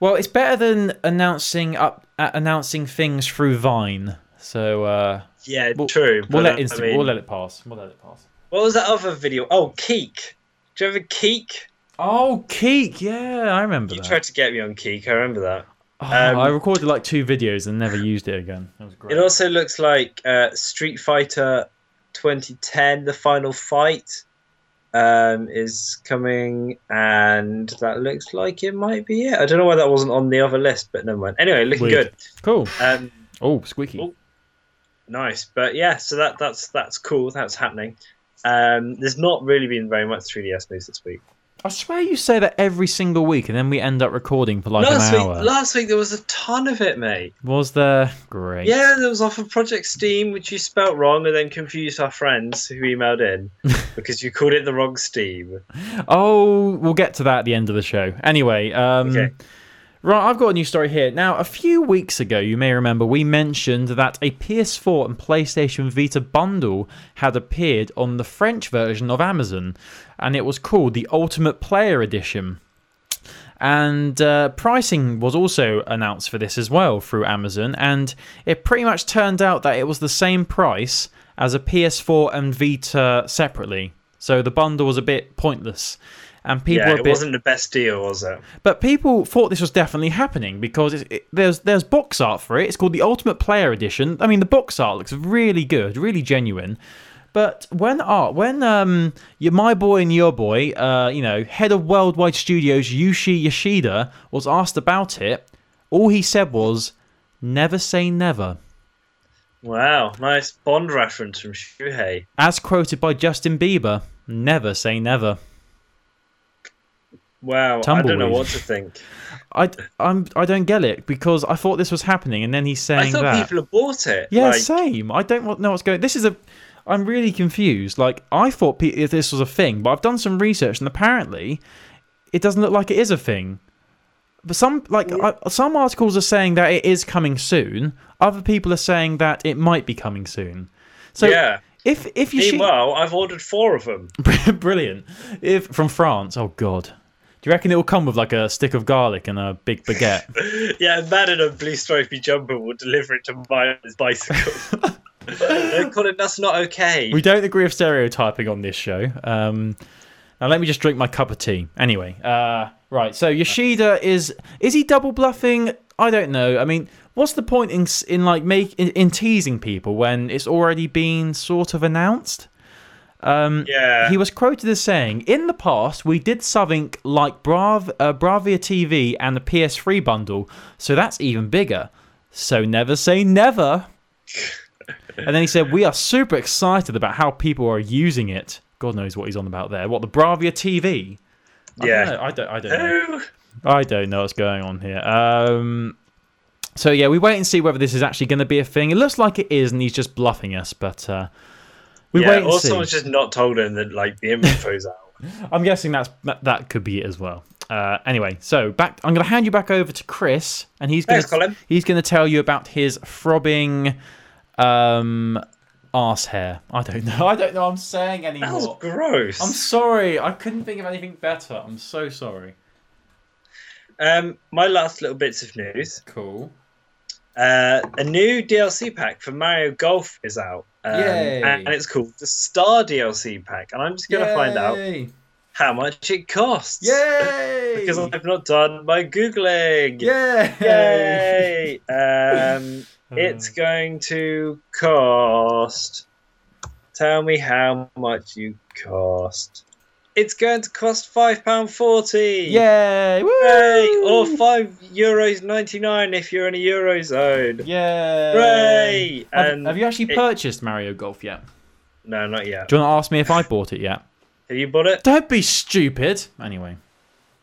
well, it's better than announcing up uh, announcing things through Vine. So uh, Yeah, We'll- true. we'll let Insta- I mean, we'll let it pass. We'll let it pass. What was that other video? Oh, Keek. Do you ever Keek? Oh, Keek. Yeah, I remember You that. tried to get me on Keek. I remember that. Oh, um, I recorded like two videos and never used it again. That was great. It also looks like uh, Street Fighter 2010, the final fight, um, is coming, and that looks like it might be it. I don't know why that wasn't on the other list, but never mind. Anyway, looking Weird. good. cool. Um, Oh, squeaky. Oh. Nice, but yeah, so that that's that's cool. That's happening. Um, there's not really been very much 3DS news this week. I swear you say that every single week, and then we end up recording for like last an week, hour. last week there was a ton of it, mate. Was there? Great. Yeah, there was off of Project Steam, which you spelt wrong and then confused our friends who emailed in because you called it the wrong Steam. Oh, we'll get to that at the end of the show. Anyway, um, Okay. Right, I've got a new story here. Now, a few weeks ago, you may remember we mentioned that a PS4 and PlayStation Vita bundle had appeared on the French version of Amazon, and it was called the Ultimate Player Edition. And uh, pricing was also announced for this as well through Amazon, and it pretty much turned out that it was the same price as a PS4 and Vita separately. So the bundle was a bit pointless, and people yeah, it bit. wasn't the best deal, was it? But people thought this was definitely happening because it, there's there's box art for it. It's called the Ultimate Player Edition. I mean, the box art looks really good, really genuine. But when art, when um, your my boy and your boy, uh, you know, head of Worldwide Studios Shuhei Yoshida was asked about it, all he said was, "Never say never." Wow, nice Bond reference from Shuhei. As quoted by Justin Bieber, "Never say never." Wow, I don't know what to think. I, I'm, I don't get it because I thought this was happening, and then he's saying I thought that. people had bought it. Yeah, like, same. I don't know what's going. This is a. I'm really confused. Like I thought pe- this was a thing, but I've done some research and apparently, it doesn't look like it is a thing. but some like uh, some articles are saying that it is coming soon. Other people are saying that it might be coming soon. So yeah. if if you Meanwhile, I've ordered four of them. brilliant if from France. Oh God, do you reckon it will come with like a stick of garlic and a big baguette? yeah, a man in a blue stripy jumper will deliver it to my on his bicycle. that's not okay. we don't agree with stereotyping on this show. Um, now let me just drink my cup of tea. Anyway, uh, right. So Yoshida is is he double bluffing? I don't know. I mean, what's the point in in like make in, in teasing people when it's already been sort of announced? Yeah. He was quoted as saying, "In the past, we did something like Brav, uh, Bravia TV and the PS3 bundle, so that's even bigger. So never say never." and then he said, "We are super excited about how people are using it. God knows what he's on about there. What the Bravia TV? I Yeah. don't know. I don't. I don't know. I don't know what's going on here. Um, so yeah, we wait and see whether this is actually going to be a thing. It looks like it is, and he's just bluffing us. But uh, we Yeah, wait and or see. someone's just not told him that like the info's out. I'm guessing that's that, that could be it as well. Uh, anyway, so back. I'm going to hand you back over to Chris, and he's going Colin. he's going to tell you about his throbbing um, arse hair. I don't know. I don't know. what I'm saying anymore. That was gross. I'm sorry. I couldn't think of anything better. I'm so sorry. Um, my last little bits of news. Cool. Uh, a new DLC pack for Mario Golf is out. Um, Yay. And it's called the Star DLC pack. And I'm just going to find out how much it costs. Yay! Because I've not done my Googling. Yay! Yay! um, it's going to cost. Tell me how much you cost. It's going to cost five pound forty. Yay! Woo! Hooray! Or five euros ninety nine if you're in a eurozone. Yeah. Hooray! Have, And have you actually it- purchased Mario Golf yet? No, not yet. Do you want to ask me if I bought it yet? Have you bought it? Don't be stupid. Anyway.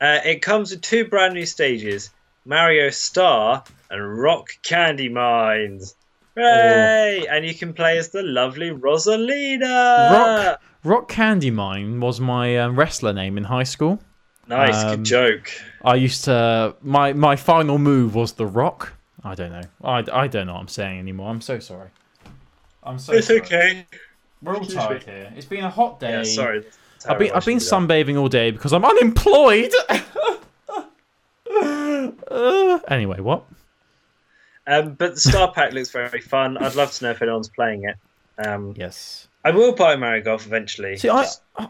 Uh, it comes with two brand new stages: Mario Star and Rock Candy Mines. Hooray! And you can play as the lovely Rosalina. Rock Rock Candy Mine was my um, wrestler name in high school. Nice, Um, good joke. I used to my my final move was the Rock. I don't know. I, I don't know what I'm saying anymore. I'm so sorry. I'm so It's sorry. okay. We're all tired here. It's been a hot day. Yeah, sorry. I've been I've been I shouldn't do sunbathing all day because I'm unemployed. Uh, anyway, what? Um, but the Star Pack looks very fun. I'd love to know if anyone's playing it. Um, Yes. I will buy Mario Golf eventually. See, I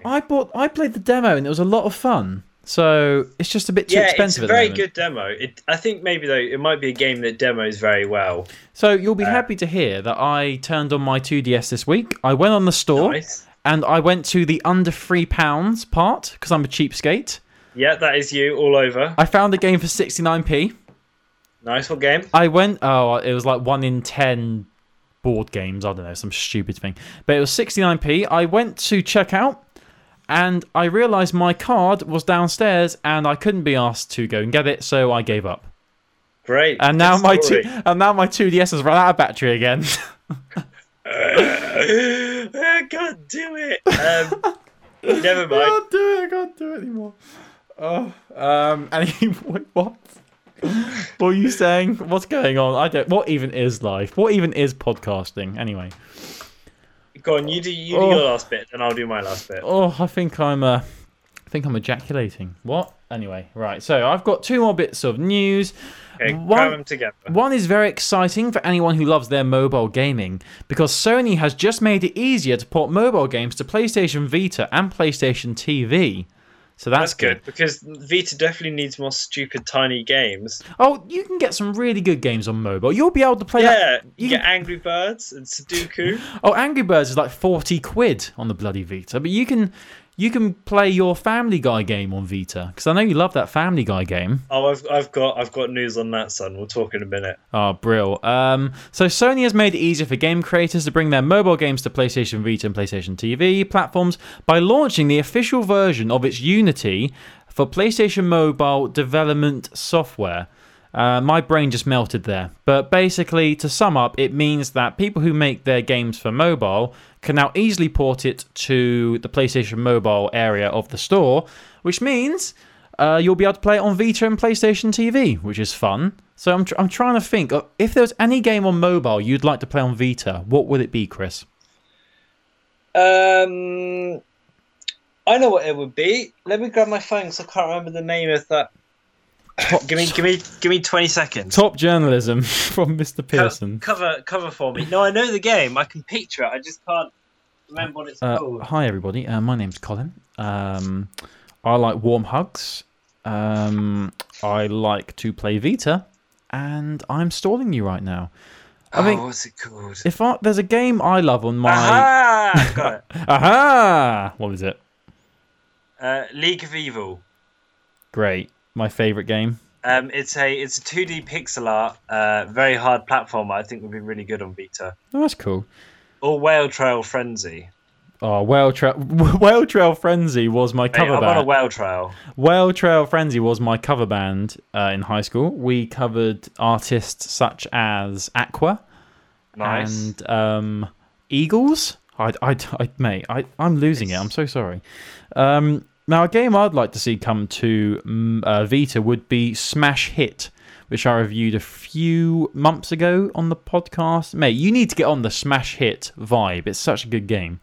I bought I played the demo and it was a lot of fun. So it's just a bit too yeah, it's expensive a at very good demo. It, I think maybe though it might be a game that demos very well. So you'll be Uh, happy to hear that I turned on my 2DS this week. I went on the store Nice. and I went to the under three pounds part because I'm a cheapskate. Yeah, that is you all over. I found a game for 69p. Nice what game? I went. Oh, it was like one in ten board games. I don't know, some stupid thing. But it was 69p. I went to check out, and I realised my card was downstairs, and I couldn't be asked to go and get it, so I gave up. Great. And now my two, and now my 2DS has run out of battery again. I can't do it. Um, never I can't do it. I can't do it anymore. Oh, um. Anyway, what? what are you saying? What's going on? I don't. What even is life? What even is podcasting? Anyway. Go on, you do you do Oh. your last bit, and I'll do my last bit. Oh, I think I'm uh, I think I'm ejaculating. What? Anyway, right. So I've got two more bits of news. Okay, One- them together. One is very exciting for anyone who loves their mobile gaming because Sony has just made it easier to port mobile games to PlayStation Vita and PlayStation TV. So that's, That's good because Vita definitely needs more stupid tiny games. Oh, you can get some really good games on mobile. You'll be able to play Yeah, that. you, get can- Angry Birds and Sudoku. Oh, Angry Birds is like 40 quid on the bloody Vita, but you can you can play your Family Guy game on Vita because I know you love that Family Guy game. oh, I've, I've got I've got news on that, son. We'll talk in a minute. Oh, brill. Um, so Sony has made it easier for game creators to bring their mobile games to PlayStation Vita and PlayStation TV platforms by launching the official version of its Unity for PlayStation Mobile development software. Uh, my brain just melted there. But basically, to sum up, it means that people who make their games for mobile can now easily port it to the PlayStation Mobile area of the store, which means uh, you'll be able to play it on Vita and PlayStation TV, which is fun. So I'm, tr- I'm trying to think uh, if there's any game on mobile you'd like to play on Vita, what would it be, Chris? Um, I know what it would be. Let me grab my phone because I can't remember the name of that. Give me, give me, give me twenty seconds. Top journalism from Mr. Co- Pearson. cover, cover for me. No, I know the game. I can picture it. I just can't remember what it's Uh, called. hi, everybody. Uh, my name's Colin. Um, I like warm hugs. Um, I like to play Vita, and I'm stalling you right now. I oh, think what's it called? if I, there's a game I love on my Aha! Got it. aha, what is it? Uh, League of Evil. Great, my favorite game. Um, it's a it's a 2D pixel art, uh, very hard platform. I think would be really good on Vita. Oh, that's cool. Or Whale Trail Frenzy. Oh, Whale Trail, Whale Trail Frenzy was my cover I'm on a whale trail. Whale Trail Frenzy was my cover band uh, in high school. We covered artists such as Aqua Nice. and um, Eagles. I, I, I, mate, I, I'm losing it. I'm so sorry. Um, now, a game I'd like to see come to mm, uh, Vita would be Smash Hit, which I reviewed a few months ago on the podcast. Mate, you need to get on the Smash Hit vibe. It's such a good game.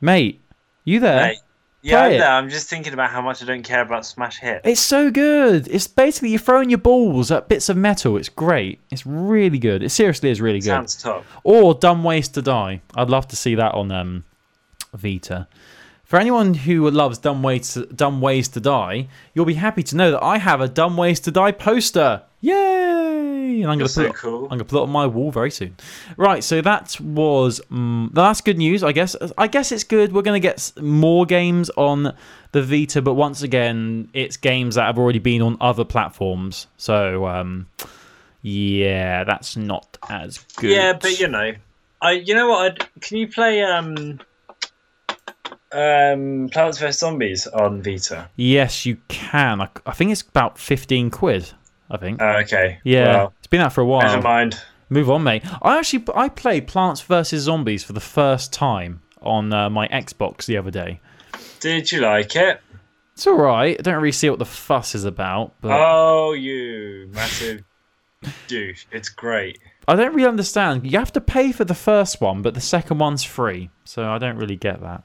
Mate, you there? Mate, yeah, I'm there. I'm just thinking about how much I don't care about Smash Hit. It's so good. It's basically you're throwing your balls at bits of metal. It's great. It's really good. It seriously is really good. Sounds top. Or Dumb Ways to Die. I'd love to see that on um, Vita. For anyone who loves Dumb Ways to, Dumb Ways to Die, you'll be happy to know that I have a Dumb Ways to Die poster. Yay! And I'm That's put so it, cool. I'm gonna put it on my wall very soon. Right, so that was um, that's good news. I guess I guess it's good. We're gonna get more games on the Vita, but once again, it's games that have already been on other platforms. So um, yeah, that's not as good. Yeah, but you know, I you know what? I'd, can you play um um Plants vs Zombies on Vita? Yes, you can. I, I think it's about 15 quid, I think. Oh, okay. yeah, Well, it's been out for a while. never mind. Move on, mate. I actually I played Plants vs Zombies for the first time on uh, my Xbox the other day. Did you like it? It's all right. I don't really see what the fuss is about, but Oh, you massive douche! It's great. I don't really understand. You have to pay for the first one, but the second one's free. So I don't really get that.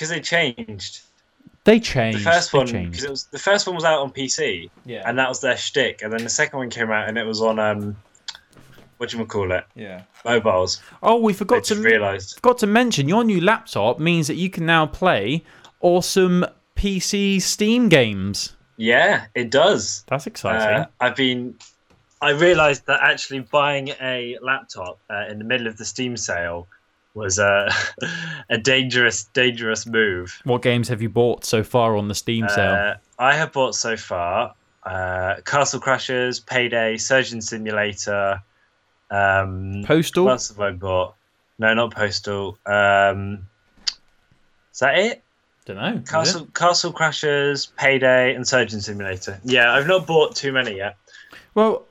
Because they changed They changed. the first one. Because it was the first one was out on PC, Yeah. and that was their shtick. And then the second one came out, and it was on um, what do you call it, yeah. mobiles. Oh, we forgot to realised. forgot to mention your new laptop means that you can now play awesome PC Steam games. Yeah, it does. That's exciting. Uh, I've been. I realised that actually buying a laptop uh, in the middle of the Steam sale was a a dangerous, dangerous move. what games have you bought so far on the Steam sale? Uh, I have bought so far uh, Castle Crashers, Payday, Surgeon Simulator. Um, Postal. what else have I bought? No, not Postal. Um, is that it? Don't know. Castle Castle Crashers, Payday, and Surgeon Simulator. Yeah, I've not bought too many yet. Well,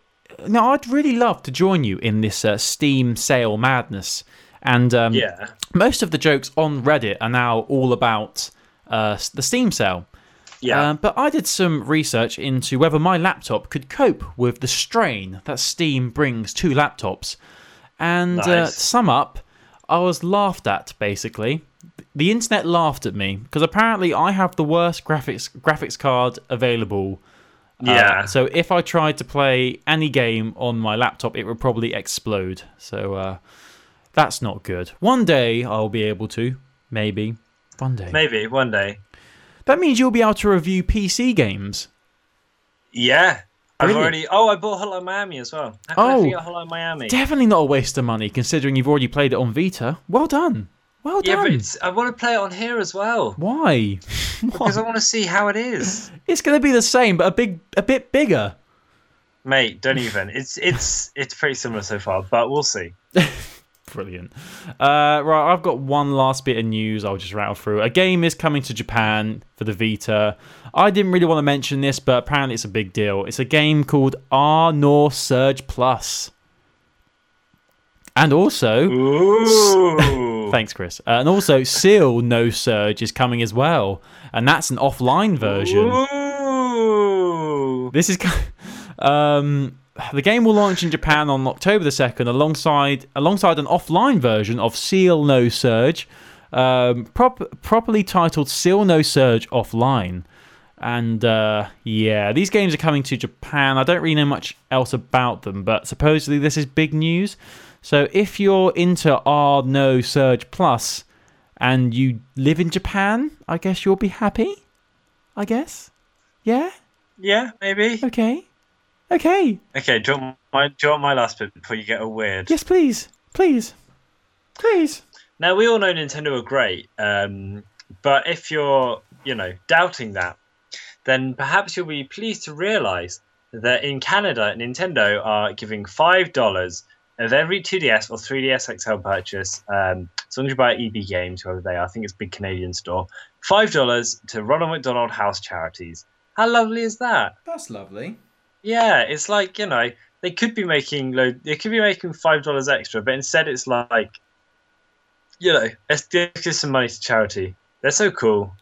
now I'd really love to join you in this uh, Steam sale madness. And um, Yeah. most of the jokes on Reddit are now all about uh, the Steam sale. Yeah. Um, but I did some research into whether my laptop could cope with the strain that Steam brings to laptops. And uh, to sum up, I was laughed at basically. The internet laughed at me because apparently I have the worst graphics graphics card available. Uh, Yeah. so if I tried to play any game on my laptop, it would probably explode. So uh, that's not good. One day I'll be able to, maybe. One day. Maybe one day. That means you'll be able to review PC games. Yeah. I've Really? already. Oh, I bought Hello Miami as well. How Oh. I forget Hotline Miami? Definitely not a waste of money, considering you've already played it on Vita. Well done. Well yeah, done. but it's, I want to play it on here as well Why? because I want to see how it is. It's going to be the same, but a big, a bit bigger. Mate, don't even. It's it's it's pretty similar so far, but we'll see. Brilliant. Uh, right, I've got one last bit of news. I'll just rattle through. A game is coming to Japan for the Vita. I didn't really want to mention this, but apparently it's a big deal. It's a game called Ar nosurge Plus. And also, Ooh. thanks, Chris. Uh, and also, Ciel nosurge is coming as well, and that's an offline version. Ooh. This is um, the game will launch in Japan on October the second, alongside alongside an offline version of Ciel nosurge, um, prop- properly titled Ciel nosurge Offline. And uh, yeah, these games are coming to Japan. I don't really know much else about them, but supposedly this is big news. So if you're into Ar nosurge Plus and you live in Japan, I guess you'll be happy. I guess. Yeah. Yeah, maybe. Okay. Okay. Okay, do you, want my, do you want my last bit before you get all weird? Yes, please. Please. Please. Now, we all know Nintendo are great, um, but if you're, you know, doubting that, then perhaps you'll be pleased to realize that in Canada, Nintendo are giving $5 of every 2DS or 3DS XL purchase, um, as long as you buy at EB Games, whoever they are, I think it's a big Canadian store, $5 to Ronald McDonald House charities. How lovely is that? That's lovely. Yeah, it's like you know they could be making load. They could be making five dollars extra, but instead it's like, you know, let's give some money to charity. They're so cool.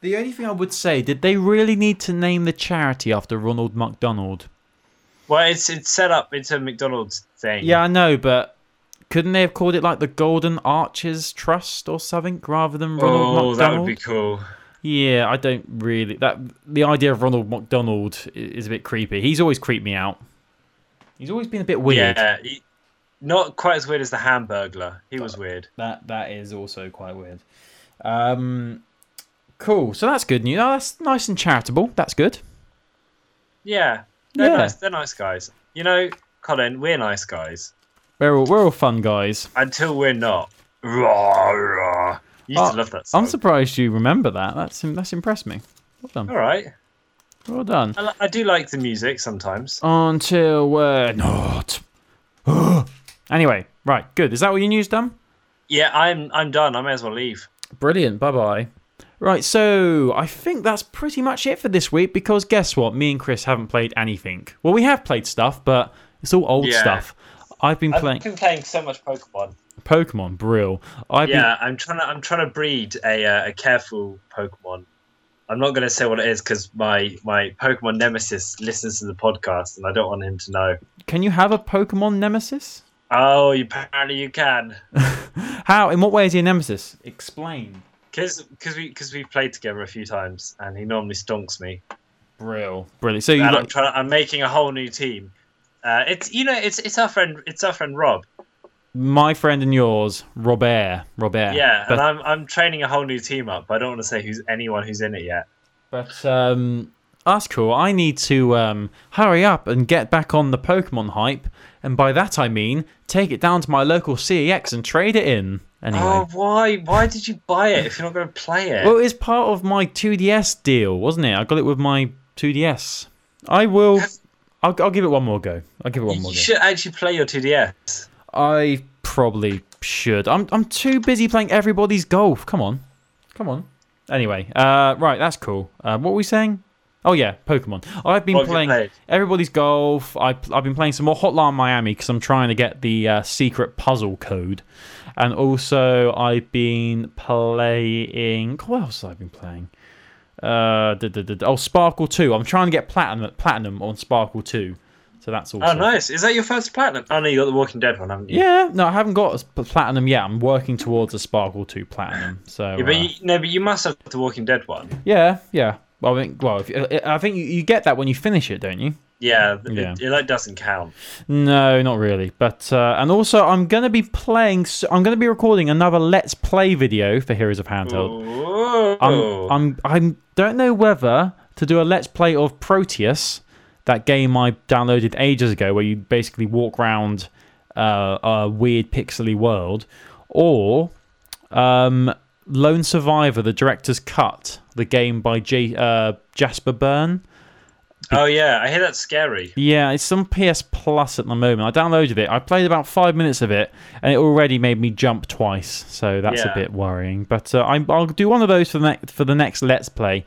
The only thing I would say, did they really need to name the charity after Ronald McDonald? Well, it's it's set up. It's a McDonald's thing. Yeah, I know, but couldn't they have called it like the Golden Arches Trust or something rather than Ronald Oh, that would be cool. Yeah, I don't really. That the idea of Ronald McDonald is a bit creepy. He's always creeped me out. He's always been a bit weird. Yeah, he- not quite as weird as the Hamburglar. He was weird. That that is also quite weird. Um, cool. So that's good news. Oh, that's nice and charitable. That's good. Yeah, they're Yeah. nice. They're nice guys. You know, Colin, we're nice guys We're all, we're all fun guys. until we're not. You used Oh, to love that song. I'm surprised you remember that. That's that's impressed me. Well done. All right. Well done. I, I do like the music sometimes. Until we're not. anyway, right. Good. Is that all your news done? Yeah, I'm I'm done. I may as well leave. Brilliant. Bye bye. Right, so I think that's pretty much it for this week because guess what? Me and Chris haven't played anything. Well, we have played stuff, but it's all old Yeah. stuff. I've been I've playing been playing so much Pokemon. Pokemon, Brill. I've Yeah, I'm trying to I'm trying to breed a uh, a careful Pokemon. I'm not going to say what it is because my my Pokemon nemesis listens to the podcast, and I don't want him to know. Can you have a Pokemon nemesis? Oh, you, apparently you can, How? In what way is he a nemesis? Explain. because because we because we've played together a few times, and he normally stonks me. Brill. Brilliant. So you and I'm trying. I'm making a whole new team. Uh, it's you know it's it's our friend it's our friend Rob. My friend and yours, Robert. Robert. Yeah, But, and I'm I'm training a whole new team up. But I don't want to say who's anyone who's in it yet. but um, that's cool. I need to um, hurry up and get back on the Pokemon hype. And by that I mean take it down to my local CEX and trade it in. Anyway. Oh, why why did you buy it if you're not going to play it? Well, it's part of my 2DS deal, wasn't it? I got it with my 2DS. I will. I'll, I'll give it one more go. I'll give it one you more go. You should actually play your 2DS. I probably should. I'm I'm too busy playing everybody's golf. Come on, come on. Anyway, uh, right, that's cool. Uh, what were we saying? Oh yeah, Pokemon. I've been What playing everybody's golf. I I've been playing some more Hotline Miami because I'm trying to get the uh, secret puzzle code, and also I've been playing. What else have I been playing? Uh, da, da, da, da- oh Sparkle Two. I'm trying to get platinum platinum on Sparkle Two, so that's also. Oh, nice. Is that your first platinum? Oh, no, you got the Walking Dead one, haven't you? Yeah, no, I haven't got a platinum yet. I'm working towards a Sparkle 2 platinum. So Yeah, but uh, you, no, but you must have the Walking Dead one. yeah, yeah. Well, I think well, if, uh, I think you, you get that when you finish it, don't you? Yeah, Yeah. It, it like doesn't count. No, not really. But uh, and also, I'm gonna be playing. I'm gonna be recording another Let's Play video for Heroes of Handheld. Ooh. I'm, I'm, I'm don't know whether to do a Let's Play of Proteus, that game I downloaded ages ago, where you basically walk around uh, a weird pixely world, or um, Lone Survivor, the director's cut, the game by J, uh, Jasper Byrne. oh yeah, I hear that's scary. Yeah, it's on PS Plus at the moment. I downloaded it. I played about five minutes of it, and it already made me jump twice. So that's a bit worrying. But uh, I, I'll do one of those for the next for the next Let's Play.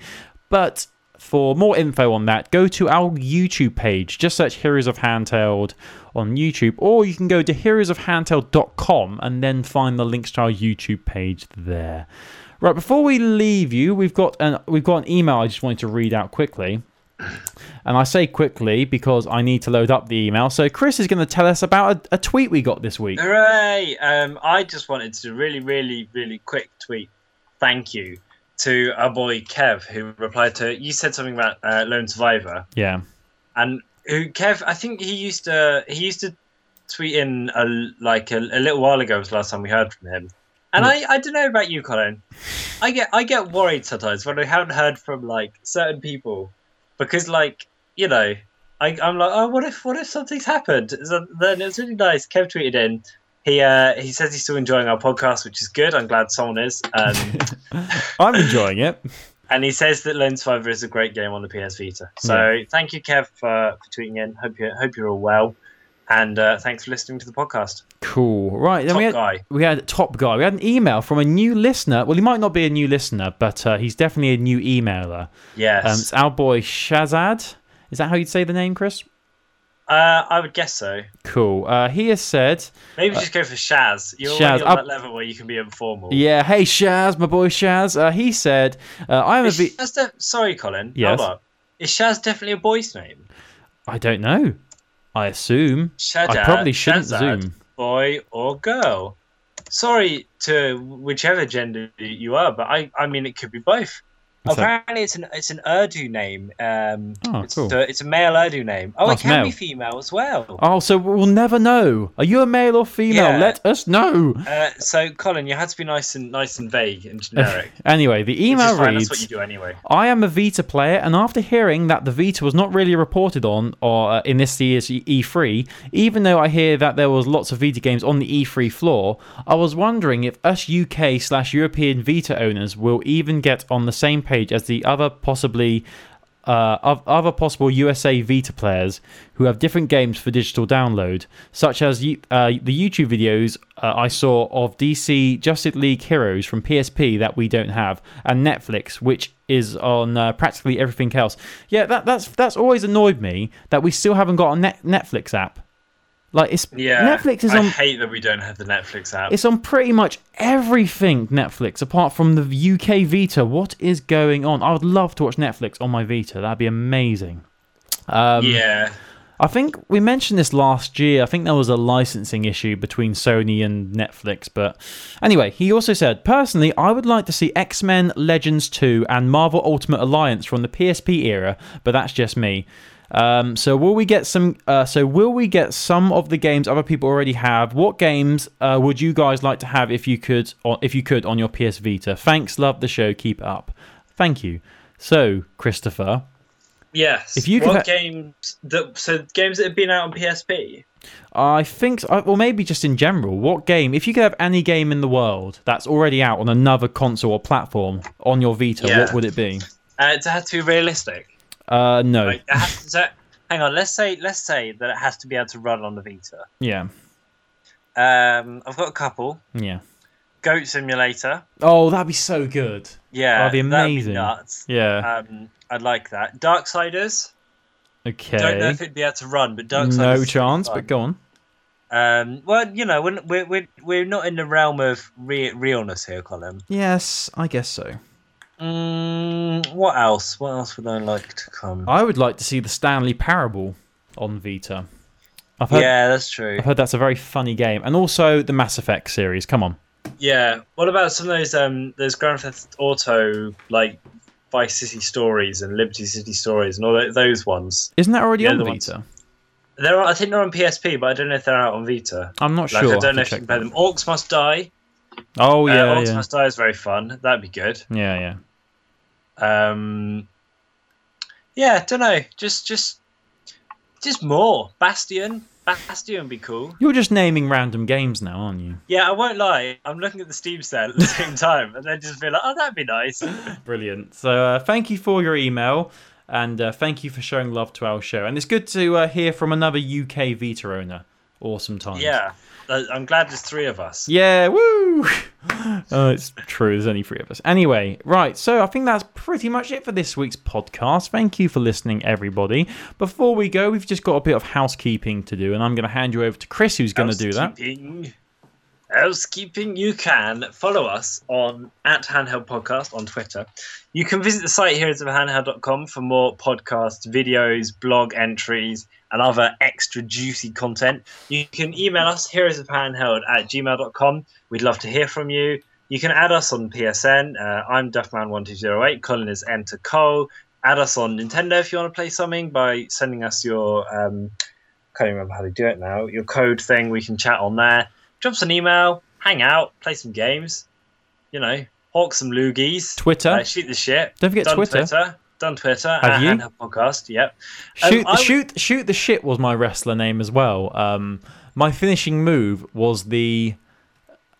But for more info on that, go to our YouTube page. Just search Heroes of Handheld on YouTube, or you can go to heroesofhandheld.com and then find the links to our YouTube page there. Right, before we leave you, we've got an we've got an email I just wanted to read out quickly. And I say quickly because I need to load up the email. So Chris is going to tell us about a, a tweet we got this week. Hooray! Um, I just wanted to really, really, really quick tweet thank you to our boy Kev who replied to you said something about uh, Lone Survivor Yeah. and who Kev I think he used to he used to tweet in a, like a, a little while ago was the last time we heard from him. And I, I don't know about you, Colin. I get I get worried sometimes when I haven't heard from like certain people because like you know I, I'm like oh what if what if something's happened? So then it's really nice. Kev tweeted in. He uh, he says he's still enjoying our podcast, which is good. I'm glad someone is. Um, I'm enjoying it. and he says that Lone Survivor is a great game on the PS Vita. So thank you, Kev, for, for tweeting in. Hope you hope you're all well, and uh, thanks for listening to the podcast. Cool. Right. Then Top we had, guy. We had top guy. We had an email from a new listener. Well, he might not be a new listener, but uh, he's definitely a new emailer. Yes, Um, it's our boy Shazad. Is that how you'd say the name, Chris? Uh, I would guess so. Cool. Uh, he has said, Maybe just go for Shaz. You're Shaz, already on that level where you can be informal. "Yeah, hey Shaz, my boy Shaz." Uh, he said, uh, "I am a Is Shaz de- sorry, Colin. Yes. Hold up. Is Shaz definitely a boy's name? I don't know. I assume. Shazad, I probably shouldn't Shazad, zoom. Boy or girl? Sorry to whichever gender you are, but I, I mean it could be both. What's that? Apparently, it's an it's an Urdu name. Um, Oh, it's, cool. a, it's a male Urdu name. Oh, Oh, it can male. be female as well. Oh, so we'll never know. Are you a male or female? Yeah. Let us know. Uh, so, Colin, you had to be nice and nice and vague and generic. Anyway, the email reads. What you do anyway. I am a Vita player, and after hearing that the Vita was not really reported on or uh, in this year's E3, even though I hear that there was lots of Vita games on the E3 floor, I was wondering if us UK slash European Vita owners will even get on the same page as the other possibly. Uh, other possible USA Vita players who have different games for digital download, such as uh, the YouTube videos uh, I saw of DC Justice League Heroes from PSP that we don't have, and Netflix, which is on uh, practically everything else. Yeah, that, that's that's always annoyed me that we still haven't got a net- Netflix app. Like it's Yeah, Netflix is I on hate that we don't have the Netflix app. it's on pretty much everything Netflix apart from the UK Vita. What is going on? I would love to watch Netflix on my Vita. That'd be amazing. Um, yeah, I think we mentioned this last year. I think there was a licensing issue between Sony and Netflix. But anyway, he also said, personally, I would like to see X Men Legends 2 and Marvel Ultimate Alliance from the PSP era, but that's just me. Um, so will we get some? Uh, so will we get some of the games other people already have? What games uh, would you guys like to have if you could? Or if you could on your PS Vita? Thanks, love the show. Keep it up. Thank you. So Christopher, yes. If you could what ha- games that so games that have been out on PSP? I think, so, well, maybe just in general. What game, if you could have any game in the world that's already out on another console or platform on your Vita, Yeah. what would it be? Uh, it has to be realistic. Uh, no. Like, it has to, so, hang on. Let's say let's say that it has to be able to run on the Vita. Yeah, Um, I've got a couple. yeah. Goat Simulator. Oh, that'd be so good. Yeah, That'd be that'd amazing. nuts. Yeah. Um, I'd like that. Dark Darksiders. okay. Don't know if it'd be able to run, but Darksiders. no chance, but go on. Um, well, you know, we're we're we're, we're not in the realm of re- realness here, Colin. Yes, I guess so. Mm, what else? What else would I like to come? I would like to see the Stanley Parable on Vita. I've heard, yeah, that's true. I've heard that's a very funny game, and also the Mass Effect series. Come on. Yeah. What about some of those um those Grand Theft Auto like Vice City stories and Liberty City stories and all those ones? Isn't that already on the ones- Vita? They're I think they're on PSP, but I don't know if they're out on Vita. I'm not Like sure. I don't know if you can play them. Orcs Must Die. Oh Uh, yeah, yeah, Must Die is very fun. That'd be good. yeah, yeah. Um, yeah, don't know. Just, just, just more. Bastion. Bastion would be cool. You're just naming random games now, aren't you? Yeah, I won't lie. I'm looking at the Steam sale at the same time, and then just feel like, oh, that'd be nice. Brilliant. So uh, thank you for your email, and uh, thank you for showing love to our show. And it's good to uh, hear from another UK Vita owner. Awesome times. Yeah, Uh, Uh, I'm glad there's three of us. Yeah. Woo. Oh, it's true. There's only three of us. Anyway, right. So I think that's pretty much it for this week's podcast. Thank you for listening, everybody. Before we go, we've just got a bit of housekeeping to do, and I'm going to hand you over to Chris, who's going to do that. Housekeeping. Housekeeping, you can follow us on at Handheld Podcast on Twitter. You can visit the site here at heroesofhandheld.com for more podcasts, videos, blog entries, and other extra juicy content. You can email us heroesofhandheld at gmail.com. We'd love to hear from you. You can add us on PSN. Uh, I'm Duffman1208. Colin is Enter Cole. Add us on Nintendo if you want to play something by sending us your um, can't remember how to do it now. Your code thing, we can chat on there. Drop us an email, hang out, play some games. You know, hawk some loogies. Twitter. Uh, shoot the shit. Don't forget Twitter. Twitter. Done Twitter. Have at you? Handheld Podcast. Yep. Um, Shoot, would- shoot, shoot the shit was my wrestler name as well. Um, my finishing move was the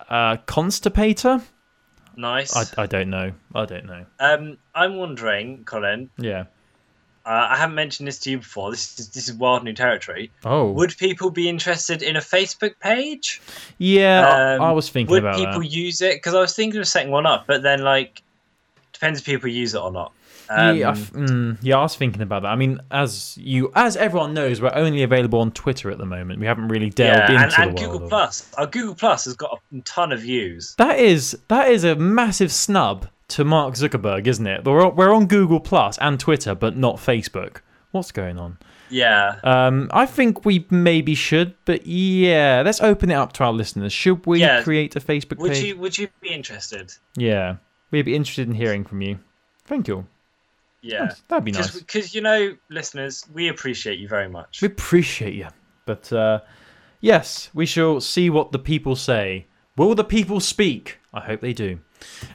uh, constipator. Nice. I, I don't know. I don't know. um, I'm wondering, Colin. Yeah. Uh, I haven't mentioned this to you before. This is this is wild new territory. Oh. Would people be interested in a Facebook page? yeah, I- Um, I was thinking Would people that. use it? Because I was thinking of setting one up, but then like, depends if people use it or not. Um, yeah, I f- mm, yeah, I was thinking about that. I mean, as you, as everyone knows, we're only available on Twitter at the moment. We haven't really delved yeah, into and, and. Google Plus. Our Google Plus has got a ton of views. That is that is a massive snub to Mark Zuckerberg, isn't it? We're on, we're on Google Plus and Twitter, but not Facebook. What's going on? Yeah. Um, I think we maybe should, but yeah, let's open it up to our listeners. Should we Yeah. create a Facebook Would page? you Would you be interested? Yeah, we'd be interested in hearing from you. Thank you. Yeah. Nice. That'd be nice. Because you know, listeners, we appreciate you very much. We appreciate you. But uh, yes, we shall see what the people say. Will the people speak? I hope they do.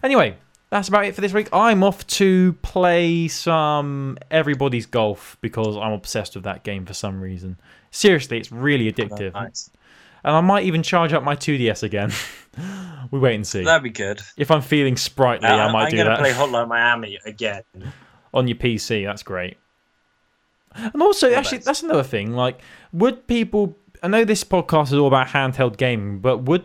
Anyway, that's about it for this week. I'm off to play some Everybody's Golf because I'm obsessed with that game for some reason. Seriously, it's really addictive. Nice. And I might even charge up my 2DS again. we wait and see. That'd be good. If I'm feeling sprightly, Uh, I might I'm do that play Hotline Miami again. on your PC. That's great. And also, actually, that's another thing. Like, would people? I know this podcast is all about handheld gaming, but would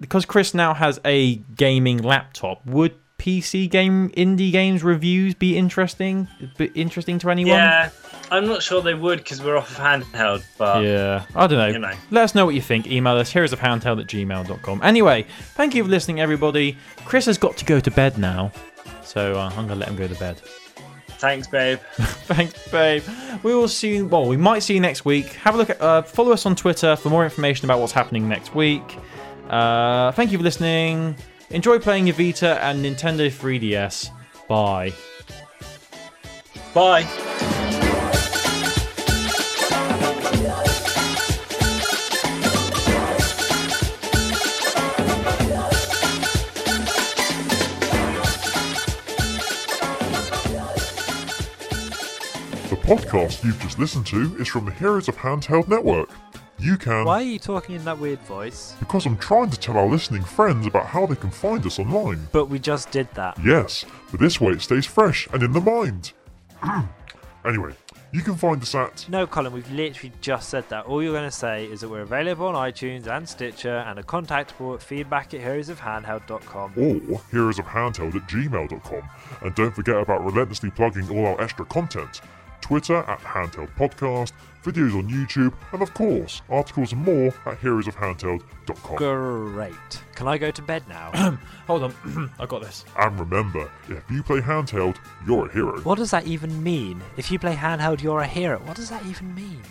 because Chris now has a gaming laptop, would PC game indie games reviews be interesting? Be interesting to anyone? Yeah, I'm not sure they would because we're off of handheld, but Yeah, I don't know. you know. Let us know what you think. Email us heroesofhandheld at gmail.com. Anyway, thank you for listening, everybody. Chris has got to go to bed now, so uh, I'm to let him go to bed. Thanks, babe. Thanks, babe. We will see you. Well, we might see you next week. Have a look at. Uh, follow us on Twitter for more information about what's happening next week. Uh, thank you for listening. Enjoy playing your Vita and Nintendo 3DS. Bye. Bye. Podcast you've just listened to is from the Heroes of Handheld Network. You can, Why are you talking in that weird voice? because I'm trying to tell our listening friends about how they can find us online. But we just did that. Yes, but this way it stays fresh and in the mind. anyway, you can find us at No, Colin, we've literally just said that. All you're going to say is that we're available on iTunes and Stitcher and are contactable at feedback at heroesofhandheld.com. or heroesofhandheld at gmail.com. And don't forget about relentlessly plugging all our extra content. Twitter at Handheld Podcast, videos on YouTube, and of course, articles and more at heroesofhandheld.com. Great. Can I go to bed now? Hold on. I got this. And remember, if you play handheld, you're a hero. what does that even mean? If you play handheld, you're a hero. What does that even mean?